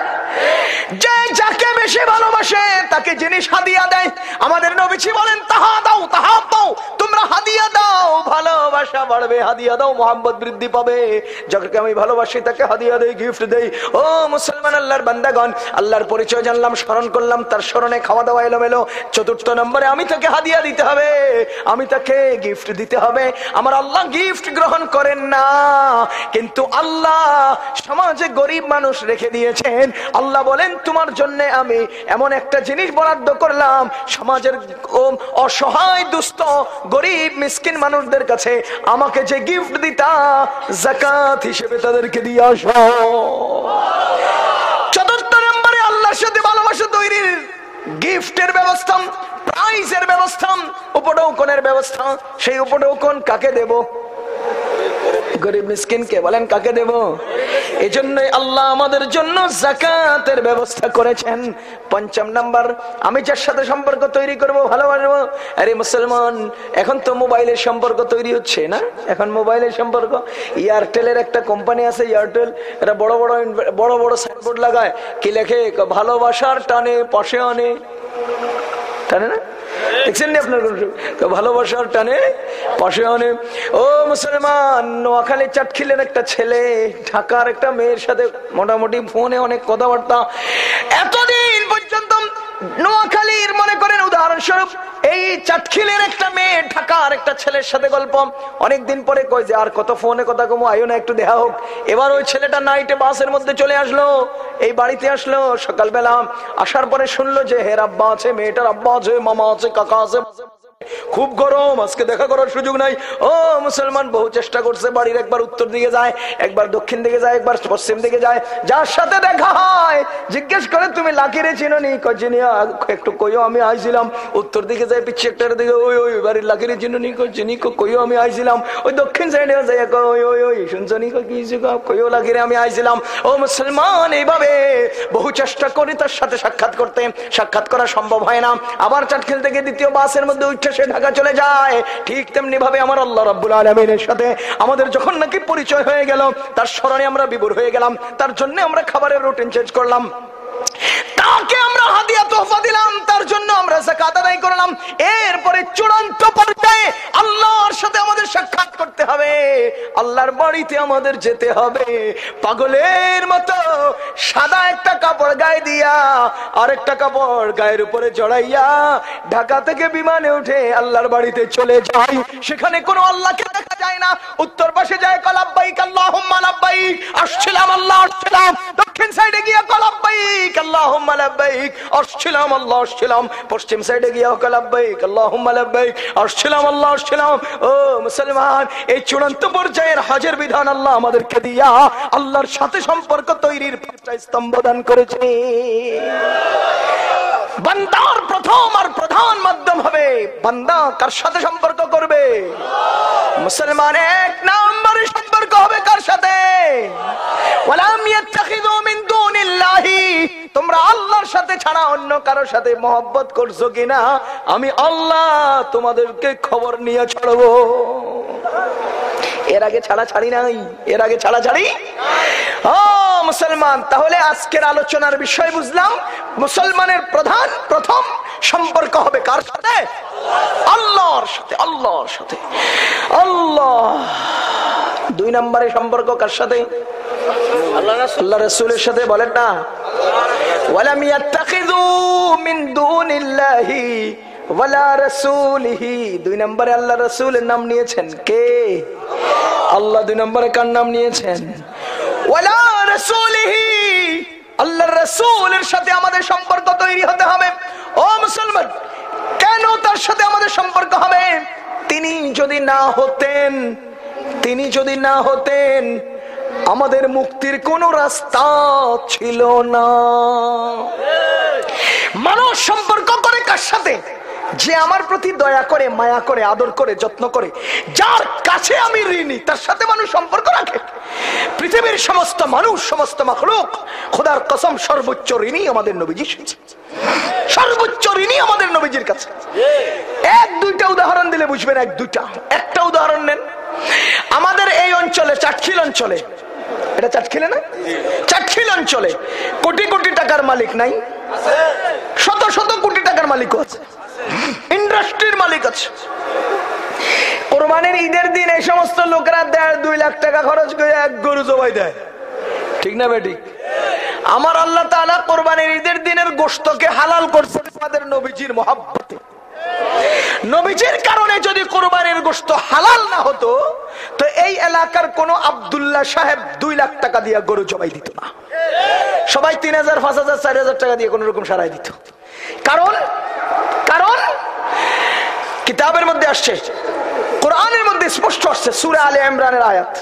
যে যাকে বেশি ভালোবাসে, তাকে জিনিস হাদিয়া দেয়, আমাদের নবীজি বলেন, তাহা দাও তাহা দাও তোমরা হাদিয়া দাও, ভালোবাসা বাড়বে, হাদিয়া দাও, মোহাম্মদ বৃদ্ধি পাবে। যাকে আমি ভালোবাসি, তাকে হাদিয়া দেই গিফট দেই। ও মুসলমান আল্লাহর বান্দাগণ, আল্লাহর পরিচয় জানলাম, স্মরণ করলাম, তার স্মরণে খাওয়া দাওয়া এলোমেলো। চতুর্থ নম্বরে আমি তাকে হাদিয়া দিতে হবে। আমি তাকে গিফট দিতে হবে। আমার আল্লাহ গিফট গ্রহণ করেন না। কিন্তু আল্লাহ সমাজে গরিব মানুষ রেখে দিয়েছেন। আল্লাহ বলেন, তোমার জন্য আমি এমন একটা জিনিস বরাদ্দ করলাম, সমাজের অসহায়, দুস্থ, গরিব, মিসকিন মানুষদের কাছে। আমাকে যে গিফট দিতা জাকাত হিসেবে তাদেরকে দিয়ে আসো। চতুর্থ নম্বরে আল্লাহর সাথে ভালোবাসা তৈরির গিফটের ব্যবস্থা প্রাইজের ব্যবস্থা উপটৌকনের ব্যবস্থা। সেই উপটৌকন কাকে দেব? গরিব মিসকিনকে বলেন, কাকে দেব? জন্যই আল্লাহ আমাদের জন্য জাকাতের ব্যবস্থা করেছেন। পঞ্চম নাম্বার, আমি যার সাথে সম্পর্ক তৈরি করব, ভালোবাসবো। আরে মুসলমান, এখন তো মোবাইলের সম্পর্ক তৈরি হচ্ছে না? এখন মোবাইলের সম্পর্ক। এয়ারটেলের একটা কোম্পানি আছে, এয়ারটেল এটা বড় বড় বড় বড় সাইনবোর্ড লাগায়। কি লেখে? ভালোবাসার টানে, পাশে আনে। টানে না? দেখছেন নি আপনার কোন ভালোবাসার টানে পাশে অনেক ও মুসলমান নোয়াখালী চাটখিলের একটা ছেলে, ঢাকার একটা মেয়ের সাথে মোটামুটি ফোনে অনেক কথাবার্তা। এতদিন পর্যন্ত নোয়াখালীর মনে করেন উদাহরণস্বরূপ, এই চাটখিলের একটা মেয়ে ঢাকার একটা ছেলের সাথে গল্প। অনেকদিন পরে কয় যে, আর কত ফোনে কথা কমো আয়ো না, একটু দেখা হোক। এবার ওই ছেলেটা নাইটে বাসের মধ্যে চলে আসলো, এই বাড়িতে আসলো, সকালবেলা আসার পরে শুনলো যে, হের আব্বা আছে, মেয়েটার আব্বা আছে, মামা আছে, কাকা আছে খুব গরম আজকে দেখা করার সুযোগ নাই। ও মুসলমান বহু চেষ্টা করছে বাড়ির একবার উত্তর দিকে যায় একবার দক্ষিণ দিকে যায় একবার পশ্চিম দিকে যায়। যার সাথে দেখা হয় জিজ্ঞেস করে তুমি লাকিরে চিনো নি কয় একটু কইও আমি আইছিলাম। উত্তর দিকে যায় পিছিয়ে একটার দিকে ওই ওই বাড়ির লাকিরে চিনো নি চিনি কইও আমি আইছিলাম। ওই দক্ষিণ সাইডে কয়, ওই ওই ওই শুনছো নি কি? কইও লাকিরে আমি আইছিলাম। ও মুসলমান এইভাবে বহু চেষ্টা করি তার সাথে সাক্ষাৎ করতে। সাক্ষাৎ করা সম্ভব হয় না। আবার চাটখিল থেকে দ্বিতীয় বাসের মধ্যে উঠে সে ঢাকা চলে যায়। ঠিক তেমনি ভাবে আমার আল্লাহ রাব্বুল আলমিনের সাথে আমাদের যখন নাকি পরিচয় হয়ে গেল, তার স্মরণে আমরা বিভোর হয়ে গেলাম, তার জন্য আমরা খাবারের রুটিন চেঞ্জ করলাম। তাকে আমরা হাদিয়া তোহফা দিলাম, তার জন্য আমরা জাকাত আদায় করলাম। এরপরে চূড়ান্ত পর্যায়ে আল্লাহর সাথে আমাদের সাক্ষাৎ করতে হবে। আল্লাহর বাড়িতে আমাদের যেতে হবে। পাগলের মতো সাদা একটা কাপড় গায়ে দিয়া আরেকটা কাপড় গায়ের উপরে জড়াইয়া ঢাকা থেকে বিমানে উঠে আল্লাহর বাড়িতে চলে যাই সেখানে কোনো আল্লাহকে দেখা যায় না। উত্তর পাশে যায় কলাব্বাইক আল্লাহুম্মা লাব্বাইক। আসছিলাম, আল্লাহ আসছিলাম। দক্ষিণ সাইডে গিয়া কলাব্বাইক ও এই চূড়ান্ত পর্যায়ের হজের বিধান আল্লাহ আমাদেরকে দিয়া আল্লাহর সাথে সম্পর্ক তৈরির স্তম্ভ দান করেছে। বান্দার প্রথম আর প্রধান মাধ্যম হবে বান্দা কার সাথে সম্পর্ক করবে? মুসলমান এক সম্পর্ক হবে কার সাথে? তোমরা আল্লাহর সাথে ছাড়া অন্য কারোর সাথে মহব্বত করছ কিনা? আমি আল্লাহ তোমাদেরকে খবর নিয়ে ছাড়বো। এর আগে ছাড়া ছাড়ি নাই, এর আগে ছাড়া ছাড়ি? ও মুসলমান, তাহলে আজকের আলোচনার বিষয় বুঝলাম। মুসলমানের প্রধান, প্রথম সম্পর্ক হবে কার সাথে আল্লাহর সাথে আল্লাহর সাথে আল্লাহ দুই নম্বরে সম্পর্ক কার সাথে? আল্লাহ রসুলের সাথে বলেন না। ওয়ালাম ইয়াত্তাখিযু মিন দুনিল্লাহি ওয়ালা রাসূলিহি। দুই নম্বরে আল্লাহ রাসূলের নাম নিয়েছেন কে? আল্লাহ দুই নম্বরে কার নাম নিয়েছেন? ওয়ালা রাসূলিহি। আল্লাহ রাসূলের সাথে আমাদের সম্পর্ক তৈরি হতে হবে। ও মুসলমান কেন তার সাথে আমাদের সম্পর্ক হবে? তিনি যদি না হতেন তিনি যদি না হতেন, আমাদের মুক্তির কোন রাস্তা ছিল না। মানুষ সম্পর্ক করে কার সাথে? যে আমার প্রতি দয়া করে, মায়া করে, আদর করে, যত্ন করে, যার কাছে আমি ঋণী, তার সাথে মানুষ সম্পর্ক রাখে। পৃথিবীর সমস্ত মানুষ, সমস্ত মখলুক, খোদার কসম সর্বোচ্চ ঋণী আমাদের নবীজি সর্বোচ্চ ঋণী আমাদের নবীজির কাছে। এক, দুইটা উদাহরণ দিলে বুঝবেন, এক, দুইটা। একটা উদাহরণ নেন। আমাদের এই অঞ্চলে, চাটখিল অঞ্চলে, এটা চাটখিলে না? চাটখিল অঞ্চলে কোটি কোটি টাকার মালিক নাই? শত শত কোটি টাকার মালিকও আছে। ইন্ডাস্ট্রির মালিক আছে। কোরবানির ঈদের দিন এই সমস্ত লোকেরা দেড় দুই লাখ টাকা খরচ করে এক গরু জবাই দেয়। ঠিক না বেটি? আমার আল্লাহ তাআলা কোরবানির ঈদের দিনের গোস্তকে হালাল করছে আমাদের নবীজির মহাব্বতে। নবীজির কারণে যদি কোরবানির গোস্ত হালাল না হতো, তো এই এলাকার কোন আবদুল্লাহ সাহেব দুই লাখ টাকা দিয়ে গরু জবাই দিত না। সবাই তিন হাজার, পাঁচ হাজার, চার হাজার টাকা দিয়ে কোন রকম সারাই দিত। কারণ কারণ কিতাবের মধ্যে আসছে, কোরআনের মধ্যে স্পষ্ট আসছে, সুরে আলে ইমরানের আয়াত।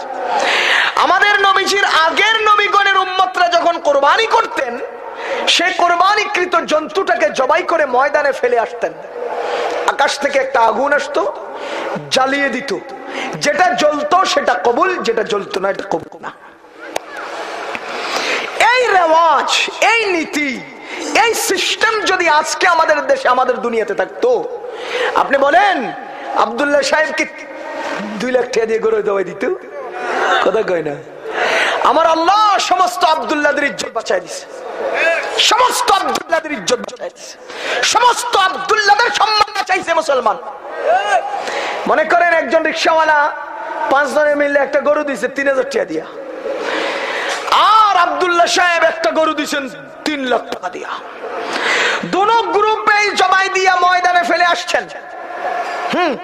আমাদের নবীজির আগের নবীগণের উম্মতরা যখন কোরবানি করতেন, সে কোরবানিকৃত জন্তুটাকে জবাই করে ময়দানে ফেলে আসতেন। আকাশ থেকে একটা আগুন আসতো, জ্বালিয়ে দিত। যেটা জ্বলতো সেটা কবুল, যেটা জ্বলতো না, এটা কবুল না। এই রেওয়াজ, এই নীতি এই সিস্টেম যদি আজকে আমাদের দেশে, আমাদের দুনিয়াতে থাকতো, আপনি বলেন, আবদুল্লাহ সাহেবকে দুই লাখ টাকা দিয়ে গড়ে দেওয়াই দিত? কথা কয় না। আমার আল্লাহ সমস্ত আবদুল্লাদের ইজ্জত বাঁচাই দিছে। সমস্ত আবদুল্লাদের ইজ্জত বাঁচাই দিছে। সমস্ত আবদুল্লাদের সম্মান বাঁচাইছে মুসলমান। মনে করেন একজন রিক্সাওয়ালা, পাঁচ জনে মিলে একটা গরু দিছে, তিন হাজার টাকা দিয়া। আর আবদুল্লাহ সাহেব একটা গরু দিছেন তিন লাখ টাকা দিয়া। গ্রুপে জবাই দিয়া ময়দানে ফেলে আসছেন। হুম।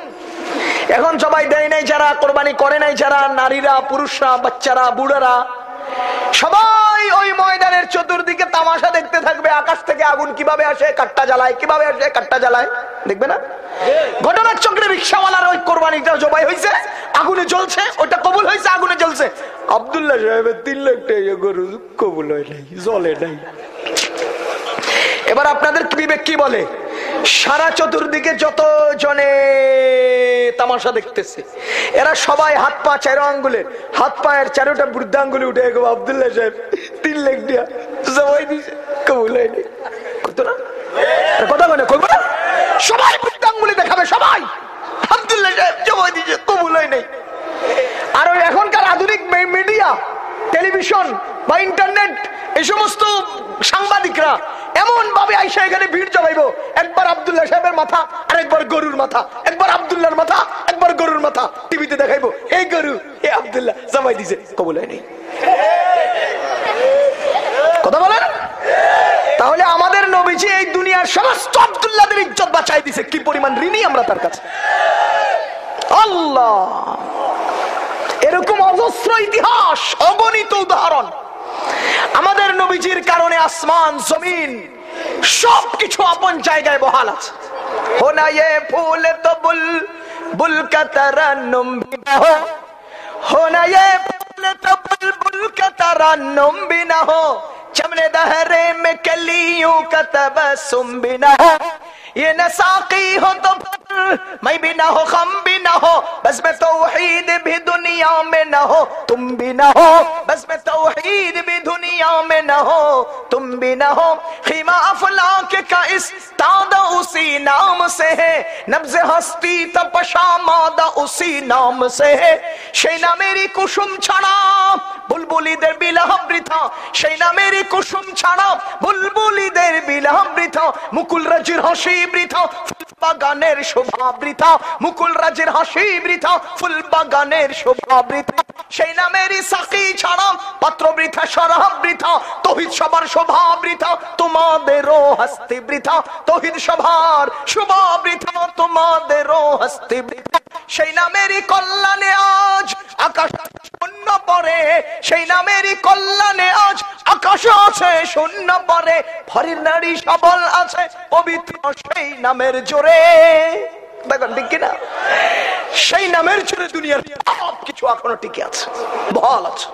এখন জবাই দেয় নাই যারা, কোরবানি করে নাই যারা, নারীরা, পুরুষরা, বাচ্চারা, বুড়ারা। সবাই ওই ময়দানের চতুর্দিকে তামাশা দেখতে থাকবে। আকাশ থেকে আগুন কীভাবে আসে, কাট্টা জ্বালায়, কীভাবে আসে, কাট্টা জ্বালায়। দেখবে না? ঘটনার চক্রে রিক্সাওয়ালার ওই কোরবানিটা জবাই হয়েছে আগুনে জ্বলছে ওটা কবুল হয়েছে আগুনে জ্বলছে। আবদুল্লাহ সাহেবের তিন লাখ টাকা কবুল হয় নাই জলে নাই। এবার আপনাদের বিবেক কি বলে? সারা চতুর্দিকে যত জনে তামাশা দেখতেছে, এরা সবাই হাত পা চারো আঙ্গুলে, হাত পায়ের চারোটা বৃদ্ধ আঙ্গুলে উঠে গো আবদুল্লাহ সাহেব, তিন লাখ দিয়া সবাই দিছে, কবুল হয়নি। কত না? কথা মানে কইব না? সবাই বৃদ্ধ আঙ্গুলে দেখাবে, সবাই। আবদুল্লাহ সাহেব জবাই দিছে, কবুল হয় নাই আর ওই এখনকার আধুনিক মিডিয়া টেলিভিশন বা ইন্টারনেট, এই সমস্ত সাংবাদিকরা এমন ভাবে আইসা এখানে ভিড় জমাইবো। একবার আবদুল্লাহ সাহেবের মাথা আর একবার গরুর মাথা, একবার আবদুল্লাহর মাথা, একবার গরুর মাথা টিভিতে দেখাইবো। এই গরু এ আবদুল্লাহ জমাই দিছে, কবুল হয়নি। কথা বলেন? তাহলে আমাদের নবীজি এই দুনিয়ার সমস্ত আবদুল্লাদের ইজ্জত বাঁচাই দিছে। কি পরিমাণ ঋণী আমরা তার কাছে? আল্লাহ! এরকম অজস্র ইতিহাস, অগণিত উদাহরণ। আমাদের নবীজির কারণে আসমান, জমিন, সবকিছু আপন জায়গায় বহাল আছে। হোনা এ ফুল তো বুল বুল কা তারান্নুম বিনাহো। হোনা এ ফুল তো বুল বুল কা তারান্নুম چمنے دہرے میں کلیوں کا تبسم بھی نہ ہے یہ نہ ساقی ہو تو میں بھی نہ ہو خم بھی نہ ہو۔ بس میں توحید بھی دنیا میں نہ ہو، تم بھی نہ ہو۔ بس میں توحید بھی دنیا میں نہ ہو، تم بھی نہ ہو۔ خیمہ افلاک کا اس تادہ اسی نام سے ہے۔ نبز ہستی تپشا مادہ اسی نام سے ہے۔ شینا میری کشم چھڑا بلبولی در بلا ہم تھا شینا میری কুসুম ছাড়া বুলবুলিদের বিলাহ বৃথা, মুকুল রাজির হাসি বৃথা বাগানের শোভা বৃথা, মুকুল রাজের হাসি বৃথা ফুল বাগানের শোভা বৃথা। সেই নামেরই সাকি ছাড়া পাত্র বৃথা সরাব বৃথা, তহিদ সবার শোভা বৃথা, তোমাদেরও হস্তি বৃথা, তহিদ সবার শোভা বৃথা, তোমাদেরও হস্তি বৃথা। সেই নামেরই কল্যাণে আজ আকাশ শূন্য পরে, সেই নামেরই কল্যাণে আজ আকাশ আছে শূন্য পরে ভরির নারী সবল আছে, পবিত্র সেই নামের জোরে। সেই নামের জোরে দুনিয়ার সব কিছু এখনও টিকে আছে, বহাল আছে।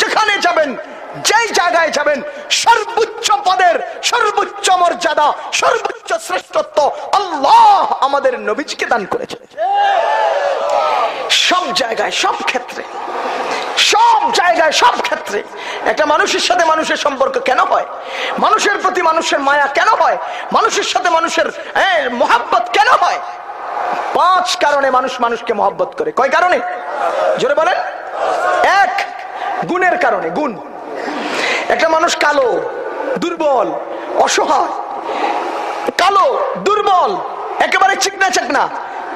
যেখানে যাবেন যেই জায়গায় যাবেন, সর্বোচ্চ পদের সর্বোচ্চ মর্যাদা, সর্বোচ্চ শ্রেষ্ঠত্ব আল্লাহ আমাদের নবীজিকে দান করেছে সব জায়গায়, সব ক্ষেত্রে, সব জায়গায়, সব ক্ষেত্রে একটা মানুষের সাথে মানুষের সম্পর্ক কেন হয়? মানুষের প্রতি মানুষের মায়া কেন হয়? মানুষের সাথে মানুষের মোহাব্বত কেন হয়? পাঁচ কারণে মানুষ মানুষকে মহব্বত করে। কয় কারণে? জোরে বলেন। এক, গুণের কারণে, গুণ। একটা মানুষ কালো, দুর্বল, অসহায়। কালো, দুর্বল, একেবারে চিকনা চাকনা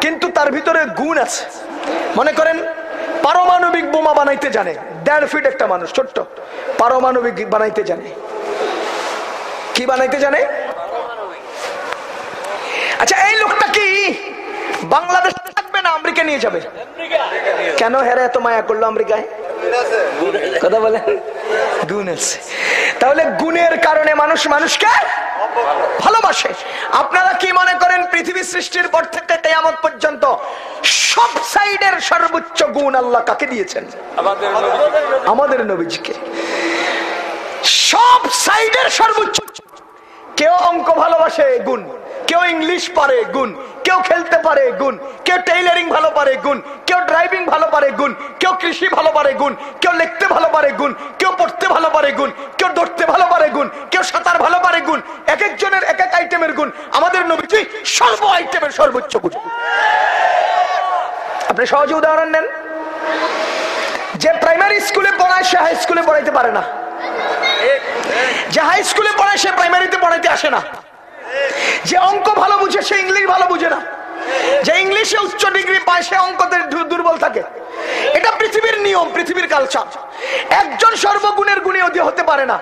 কিন্তু তার ভিতরে গুণ আছে। মনে করেন, পারমাণবিক বোমা বানাইতে জানে, দেড় ফিট একটা মানুষ, ছোট্ট, পারমাণবিক বানাইতে জানে। কি বানাইতে জানে? আচ্ছা এই লোকটা কি বাংলাদেশ থাকবে না আমেরিকা নিয়ে যাবে। কেন হেরে এত মায়া করল আমেরিকায়? কথা বলেন। গুণ আছে। তাহলে গুণের কারণে মানুষ মানুষকে ভালোবাসে। আপনারা কি মনে করেন পৃথিবী সৃষ্টির পর থেকে কেয়ামত পর্যন্ত সব সাইডের সর্বোচ্চ গুণ আল্লাহ কাকে দিয়েছেন? আমাদের নবীজিকে। সব সাইডের সর্বোচ্চ কেউ অঙ্ক ভালোবাসে, গুণ। কেউ ইংলিশ পারে, গুণ। কেউ খেলতে পারে, গুণ। কেউ টেইলারিং ভালো পারে, গুণ। কেউ ড্রাইভিং ভালো পারে, গুণ। কেউ কৃষি ভালো পারে, গুণ। কেউ লিখতে ভালো পারে, গুণ। কেউ পড়তে ভালো পারে, গুণ। কেউ দৌড়তে ভালো পারে, গুণ। কেউ সাঁতার ভালো পারে, গুণ। এক একজনের এক এক আইটেমের গুণ। আমাদের নবীজি সর্ব আইটেমের সর্বোচ্চ গুণ। আপনি সহজে উদাহরণ নেন। যে প্রাইমারি স্কুলে পড়ায় সে হাই স্কুলে পড়াইতে পারে না। যে হাই স্কুলে পড়ায় সে প্রাইমারিতে পড়াইতে আসে না। যে অঙ্ক ভালো বুঝে, সে ইংলিশ ভালো বুঝে না। যে ইংলিশে উচ্চ ডিগ্রি পায়, সে অঙ্কতে দুর্বল থাকে। এটা পৃথিবীর নিয়ম, পৃথিবীর কালচার একজন সর্বগুণের গুণী অধি হতে পারে না।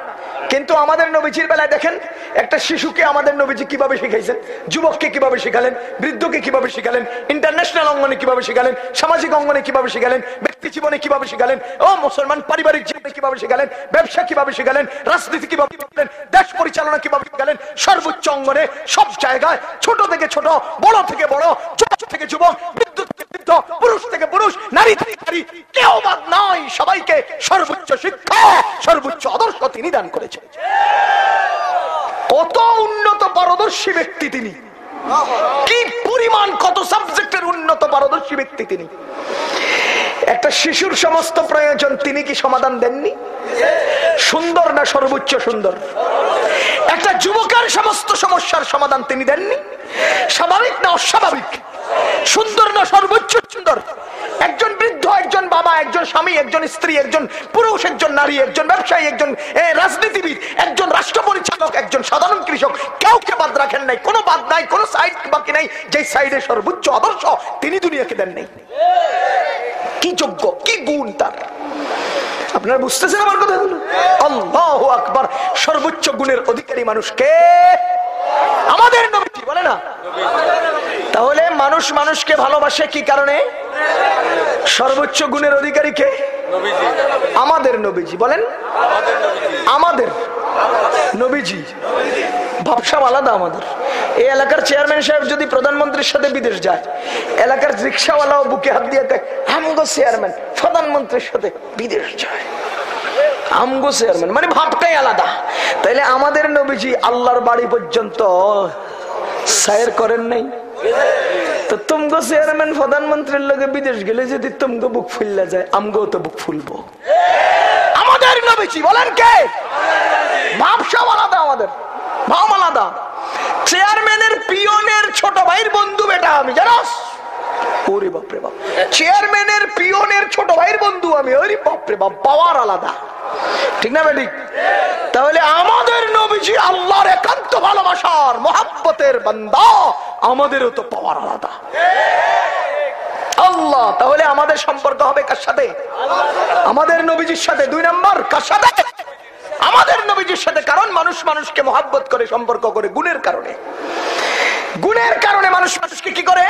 কিন্তু আমাদের নবীজির বেলায় দেখেন একটা শিশুকে আমাদের নবীজি কীভাবে শিখাইছেন যুবককে কীভাবে শিখালেন বৃদ্ধকে কীভাবে শিখালেন ইন্টারন্যাশনাল অঙ্গনে কীভাবে শিখালেন সামাজিক অঙ্গনে কীভাবে শিখালেন ব্যক্তি জীবনে কীভাবে শিখালেন ও মুসলমান পারিবারিক জীবনে কীভাবে শিখালেন ব্যবসা কীভাবে শিখালেন রাজনীতি কীভাবে শিখালেন দেশ পরিচালনা কীভাবে শিখালেন সর্বোচ্চ অঙ্গনে সব জায়গায় ছোট থেকে ছোট বড় থেকে বড় যুবক থেকে যুবক বিদ্যুৎ থেকে বৃদ্ধ, পুরুষ থেকে পুরুষ নারী থেকে নারী কেউ বাদ নয় সবাইকে সর্বোচ্চ শিক্ষা সর্বোচ্চ আদর্শ তিনি দান করেছেন। কত উন্নত পারদর্শী ব্যক্তি তিনি। কি পরিমাণ, কত সাবজেক্টের উন্নত পারদর্শী ব্যক্তি তিনি। একটা শিশুর সমস্ত প্রয়োজন তিনি কি সমাধান দেননি? সুন্দর না সর্বোচ্চ সুন্দর? একটা যুবকের সমস্ত সমস্যার সমাধান তিনি দেননি। স্বাভাবিক না অস্বাভাবিক? সুন্দর না সর্বোচ্চ সুন্দর? একজন বৃদ্ধ, একজন বাবা, একজন স্বামী, একজন স্ত্রী, একজন পুরুষ, একজন নারী, একজন ব্যবসায়ী, একজন রাজনীতিবিদ, একজন রাষ্ট্র পরিচালক, একজন সাধারণ কৃষক, কাউকে বাদ রাখেন নাই, কোনো বাদ নাই, কোনো সাইড বাকি নাই যে সাইডে সর্বোচ্চ আদর্শ তিনি দুনিয়াকে দেন নাই। কি যোগ্য, কি গুণ তার? আপনারা বুঝতেছেন আমার কথা? আল্লাহ আকবার। সর্বোচ্চ গুণের অধিকারী মানুষকে আমাদের নবীজি, বলে না? তাহলে মানুষ মানুষকে ভালোবাসে কি কারণে? সর্বোচ্চ গুণের অধিকারী কে? আমাদের নবীজি, বলেন। আমাদের নবীজি। ভাবসাব আলাদা আমাদের। এই এলাকার চেয়ারম্যান সাহেব যদি প্রধানমন্ত্রীর সাথে বিদেশ যায়, এলাকার রিক্সাওয়ালাও বুকে হাত দিয়ে দেয় আমগো চেয়ারম্যান প্রধানমন্ত্রীর সাথে বিদেশ যায়। আমগো চেয়ারম্যান মানে ভাবটাই আলাদা। তাইলে আমাদের নবীজি আল্লাহর বাড়ি পর্যন্ত সায়ের করেন নাই? তো চেয়ারম্যান প্রধানমন্ত্রীর লগে বিদেশ গেলে যদি তুমগো বুক ফুললা যায় আমগো তো বুক ফুলবো। আমাদের নবীজি বলেন কে? ভাবসাব আলাদা আমাদের, ভাব আলাদা। চেয়ারম্যানের পিয়নের ছোট ভাইয়ের বন্ধু বেটা আমি, জানাস? ওরে বাপরে বাপ। চেয়ারম্যানের, পিয়নের ছোট ভাইয়ের বন্ধু আমি, ওরে বাপরে বাপ, পাওয়ার আলাদা। ঠিক না তাহলে আমাদের নবীজি আল্লাহর একান্ত ভালোবাসার মহাব্বতের বান্দা, আমাদেরও তো পাওয়ার আলাদা। আল্লাহ, তাহলে আমাদের সম্পর্ক হবে কার সাথে? আমাদের নবীজির সাথে দুই নম্বর, কার সাথে? আমাদের নবীজির সাথে কারণ মানুষ মানুষকে মহাব্বত করে, সম্পর্ক করে, গুণের কারণে। গুণের কারণে মানুষ মানুষকে কি করে?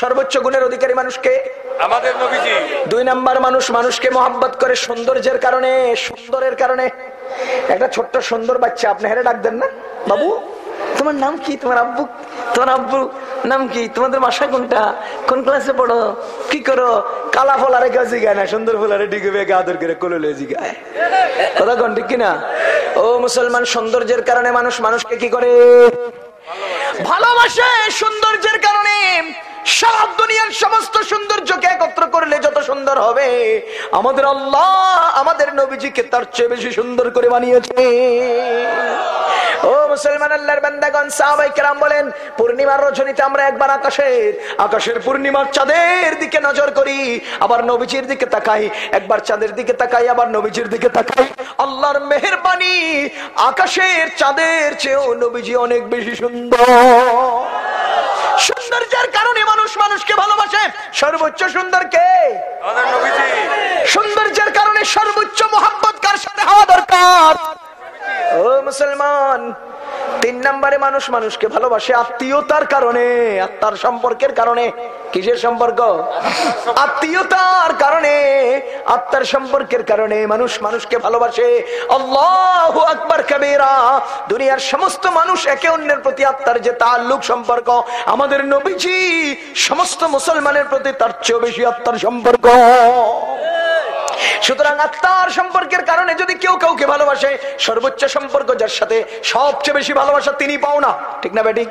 সর্বোচ্চ গুণের অধিকারী মানুষকে? আমাদের নবীজি। দুই নাম্বার মানুষ মানুষকে মহাব্বত করে সৌন্দর্যের কারণে সুন্দরের কারণে। একটা ছোট্ট সুন্দর বাচ্চা আপনি হেরে ডাক দেন না? বাবু তোমার নাম কি? তোমার আব্বু? তোমার আব্বু নাম কি? তোমাদের বাসা কোনটা? কোন ক্লাসে পড়ো? কি করো? কালা ফলারে কেউ জিগায় না সুন্দর ফলারে ডিগে বেগে আদর করে কোলে জিগায় কথা কোন ঠিক কিনা? ও মুসলমান সৌন্দর্যের কারণে মানুষ মানুষকে কি করে? ভালোবাসে সৌন্দর্যের কারণে সারা দুনিয়ার সমস্ত সৌন্দর্যকে একত্র করলে যত সুন্দর হবে, আমাদের আল্লাহ আমাদের নবীজিকে তার চেয়ে বেশি সুন্দর করে বানিয়েছে। ও মুসলমান আল্লাহর বান্দাগণ, সাহাবাই কেরাম বলেন, পূর্ণিমার রজনীতে আমরা একবার আকাশের আকাশের পূর্ণিমার চাঁদের দিকে নজর করি, আবার নবীজির দিকে তাকাই, একবার চাঁদের দিকে তাকাই, আবার নবীজির দিকে তাকাই। আল্লাহর মেহেরবানি আকাশের চাঁদের চেয়েও নবীজি অনেক বেশি সুন্দর। সৌন্দর্যের কারণে মানুষ মানুষকে ভালোবাসে। সর্বোচ্চ সুন্দর কে? সৌন্দর্যের কারণে সর্বোচ্চ মোহাম্মত কার সাথে হওয়া দরকার? ও মুসলমান, তিন নম্বরে মানুষ মানুষকে ভালোবাসে আত্মীয়তার কারণে, আত্মার সম্পর্কের কারণে। কিসের সম্পর্ক? আত্মীয়তার কারণে, আত্মার সম্পর্কের কারণে মানুষ মানুষকে ভালোবাসে। আল্লাহ আকবর কবিরা, দুনিয়ার সমস্ত মানুষ একে অন্যের প্রতি আত্মার যে তাল্লুক সম্পর্ক, আমাদের নবীজি সমস্ত মুসলমানের প্রতি তার চেয়েও বেশি আত্মার সম্পর্ক। সুতরাং আত্মার সম্পর্কের কারণে যদি কেউ কাউকে ভালোবাসে, সর্বোচ্চ সম্পর্ক যার সাথে সবচেয়ে বেশি ভালোবাসা তিনি পাও না। ঠিক না বেটি?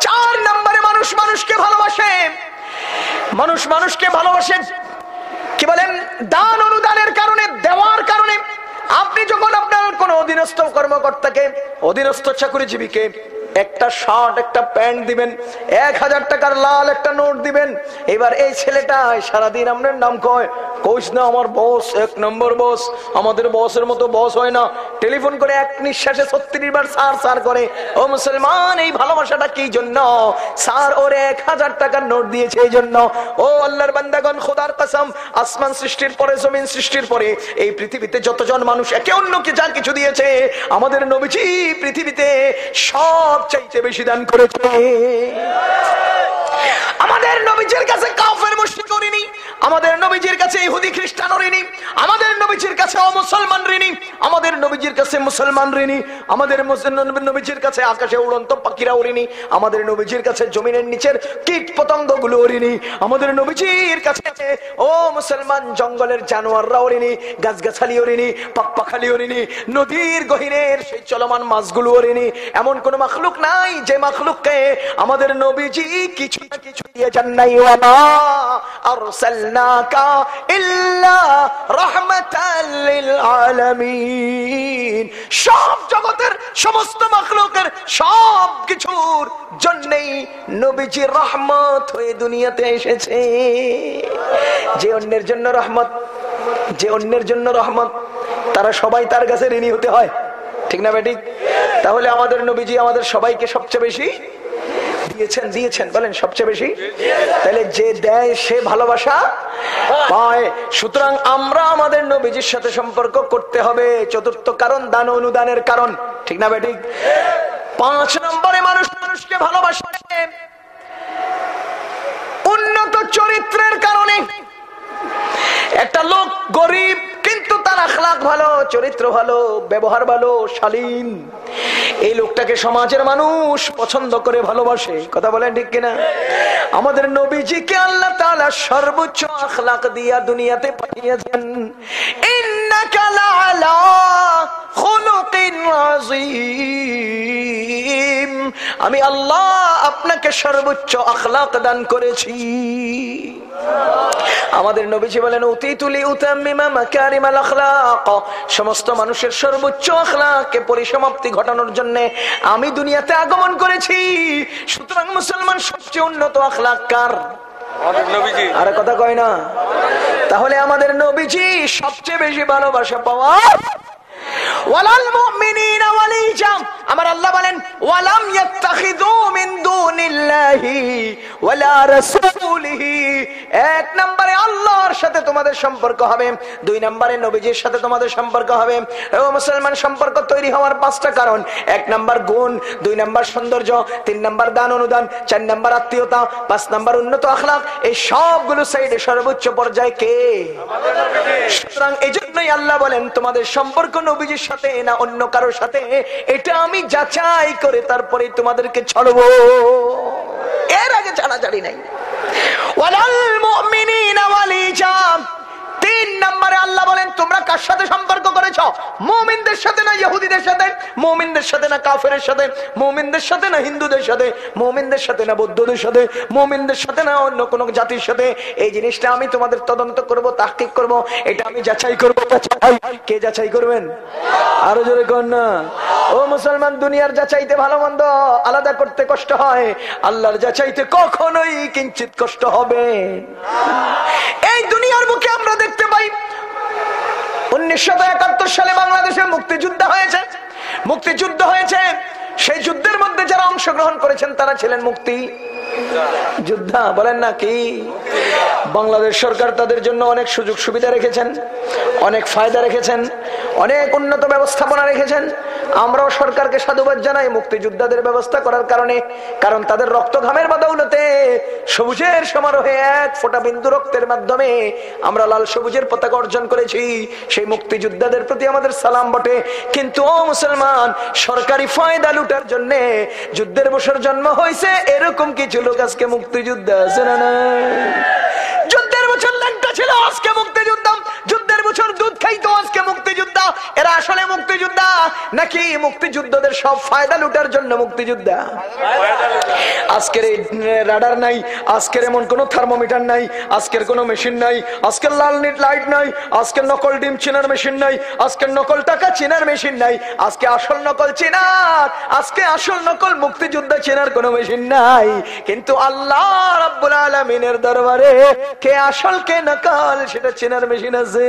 চার নম্বরে মানুষ মানুষকে ভালোবাসে। মানুষ মানুষকে ভালোবাসে কি বলেন? দান অনুদানের কারণে, দেওয়ার কারণে। আপনি যখন আপনার কোন অধীনস্থ কর্মকর্তাকে, অধীনস্থ চাকরিজীবীকে একটা শার্ট, একটা প্যান্ট দিবেন, এক হাজার টাকার লাল একটা নোট দিবেন, এবার এই ছেলেটা সারাদিন আপনার নাম কয়? কোচ না, আমার বস এক নম্বর বস আমাদের বসের মতো বস হয় না। টেলিফোন করে এক নিঃশ্বাসে ছত্রিশ বার সার সার করে। ও মুসলমান, এই ভালোবাসাটা কি জন্য? সার ওরে এক হাজার টাকার নোট দিয়েছে এই জন্য। ও আল্লাহর বান্দাগণ, খোদার কাসাম, আসমান সৃষ্টির পরে, জমিন সৃষ্টির পরে, এই পৃথিবীতে যতজন মানুষ, একে অন্যকে যা কিছু দিয়েছে, আমাদের নবীজি পৃথিবীতে সব চাইতে বেশি দান করেছে। আমাদের নবীজির কাছে কাফের মুশরিক ঋণী আমাদের নবীজির কাছে ইহুদি খ্রিস্টান ঋণী, আমাদের নবীজির কাছে অমুসলমান ঋণী, আমাদের নবীজির কাছে মুসলমান ঋণী, আমাদের নবীজির কাছে আকাশে উড়ন্ত পাখিরা ঋণী, আমাদের নবীজির কাছে জমিনের নিচের কীট পতঙ্গগুলো ঋণী, আমাদের নবীজির কাছে ও মুসলমান জঙ্গলের জানোয়াররা ঋণী গাছগাছালি ঋণী পাপ্পাখালি ঋণী, নদীর গহিনের সেই চলমান মাছগুলো ঋণী, এমন কোন মাখলুক নাই যে মাখলুককে আমাদের নবীজি কিছু না কিছু দিয়ে যান নাই। ওয়ামা সব জগতের সমস্ত মাখলুকের সব কিছুর জন্যই নবীজি রহমত হয়ে দুনিয়াতে এসেছে। যে অন্যের জন্য রহমত, যে অন্যের জন্য রহমত, তারা সবাই তার কাছে ঋণী হতে হয়। ঠিক না বেটি? তাহলে আমাদের নবীজি আমাদের সবাইকে সবচেয়ে বেশি দিয়েছেন দিয়েছেন, বলেন সবচেয়ে বেশি। তাহলে যে দেয় সে ভালোবাসা পায়। সুতরাং আমরা আমাদের নবীজির সাথে সম্পর্ক করতে হবে। চতুর্থ কারণ, দান অনুদানের কারণ। ঠিক না বেটি পাঁচ নম্বরে মানুষ মানুষকে ভালোবাসে। উন্নত চরিত্রের কারণে একটা লোক গরিব, কিন্তু তার আখলাক ভালো, চরিত্র ভালো, ব্যবহার ভালো, শালীন। এই লোকটাকে সমাজের মানুষ পছন্দ করে, ভালোবাসে। কথা বলেন ঠিক কিনা? আমাদের নবীজিকে আল্লাহ তাআলা সর্বোচ্চ আখলাক দিয়া দুনিয়াতে পাঠিয়েছেন। আমি আল্লাহ আপনাকে সর্বোচ্চ আখলাক দান করেছি। আমাদের নবীজি বলেন উতিতুলি উতাম্মিমা মাকারিমাল আখলাক। সমস্ত মানুষের সর্বোচ্চ আখলাককে পরিসমাপ্তি ঘটানোর জন্য আমি দুনিয়াতে আগমন করেছি। সুতরাং মুসলমান সবচেয়ে উন্নত আখলাক কার? আরে কথা কয় না। তাহলে আমাদের নবীজি সবচেয়ে বেশি ভালোবাসা পাওয়া আমার আল্লাহ বলেন, ওয়ালাম মিন দুনিল্লাহি ওয়ালা রাসূলিহি। এক নম্বরে আল্লাহর সাথে তোমাদের সম্পর্ক হবে, দুই নম্বরে নবীজির সাথে তোমাদের সম্পর্ক হবে। ও মুসলমান, সম্পর্ক তৈরি হওয়ার পাঁচটা কারণ। এক নাম্বার গুণ, দুই নাম্বার সৌন্দর্য, তিন নাম্বার দান অনুদান, চার নাম্বার আত্মীয়তা, পাঁচ নাম্বার উন্নত আখলাক এই সবগুলো সাইডে সর্বোচ্চ পর্যায়ে কে? সুতরাং এই আল্লাহ বলেন, তোমাদের সম্পর্ক নবীজির সাথে না অন্য কারোর সাথে, এটা আমি যাচাই করে তারপরে তোমাদেরকে ছড়বো। এর আগে ছাড়াছাড়ি নাই। তিন নম্বরে আল্লাহ বলেন, তোমরা কার সাথে সম্পর্ক করেছ? মৌমিনদের সাথে না ইহুদিদের সাথে? মৌমিনদের সাথে না কাফের সাথে? মৌমিনদের সাথে না হিন্দুদের সাথে? মৌমিনদের সাথে না বৌদ্ধদের সাথে? মৌমিনদের সাথে না অন্য কোন জাতির সাথে? এই জিনিসটা আমি তোমাদের তদন্ত করব, তাহকিক করব, এটা আমি যাচাই করব কে যাচাই করবেন? আরও জোরে কর না। ও মুসলমান, দুনিয়ার যাচাইতে ভালো মন্দ আলাদা করতে কষ্ট হয়। আল্লাহর যাচাইতে কখনোই কিঞ্চিত কষ্ট হবে এই দুনিয়ার মুখে আমরা দেখতে পাই উনিশশো একাত্তর সালে বাংলাদেশের মুক্তিযুদ্ধ হয়েছে। মুক্তিযুদ্ধ হয়েছে। সেই যুদ্ধের মধ্যে যারা অংশগ্রহণ করেছেন, তারা ছিলেন মুক্তি। যোদ্ধা, বলেন না কি? বাংলাদেশ সরকার তাদের জন্য অনেক সুযোগ সুবিধা রেখেছেন, অনেক ফায়দা রেখেছেন, অনেক উন্নত ব্যবস্থাপনা রেখেছেন। আমরাও সরকারকে সাধুবাদ জানাই মুক্তিযোদ্ধাদের ব্যবস্থা করার কারণে, কারণ তাদের রক্ত ঘামের বাদাউলতে সবুজের সমারোহে এক ফোটা বিন্দু রক্তের মাধ্যমে আমরা লাল সবুজের পতাকা অর্জন করেছি। সেই মুক্তিযোদ্ধাদের প্রতি আমাদের সালাম বটে। কিন্তু ও মুসলমান, সরকারি ফায়দা লুটার জন্য যুদ্ধের বছর জন্ম হয়েছে, এরকম কিছু লোক আজকে মুক্তিযুদ্ধে আছে না যুদ্ধের বছর ল্যাংটা ছিল আজকে মুক্তিযুদ্ধ দুধ খাইতো আজকে মুক্তিযোদ্ধা। এরা আসলে মুক্তিযোদ্ধা? নাকি মুক্তিযুদ্ধদের সব ফায়দা লুটার জন্য মুক্তিযোদ্ধা? আজকের এই রাডার নাই, আজকের এমন কোন থার্মোমিটার নাই, আজকের কোন মেশিন নাই, আজকের লাল নিট লাইট নাই, আজকের নকল ডিম চিনার মেশিন নাই, আজকের নকল টাকা চিনার মেশিন নাই, আজকে আসল নকল চিনার, আজকে আসল নকল মুক্তিযোদ্ধা চেনার কোন মেশিন নাই। কিন্তু আল্লাহ রাব্বুল আলামিনের দরবারে কে আসল কে নকল, সেটা চেনার মেশিন আছে।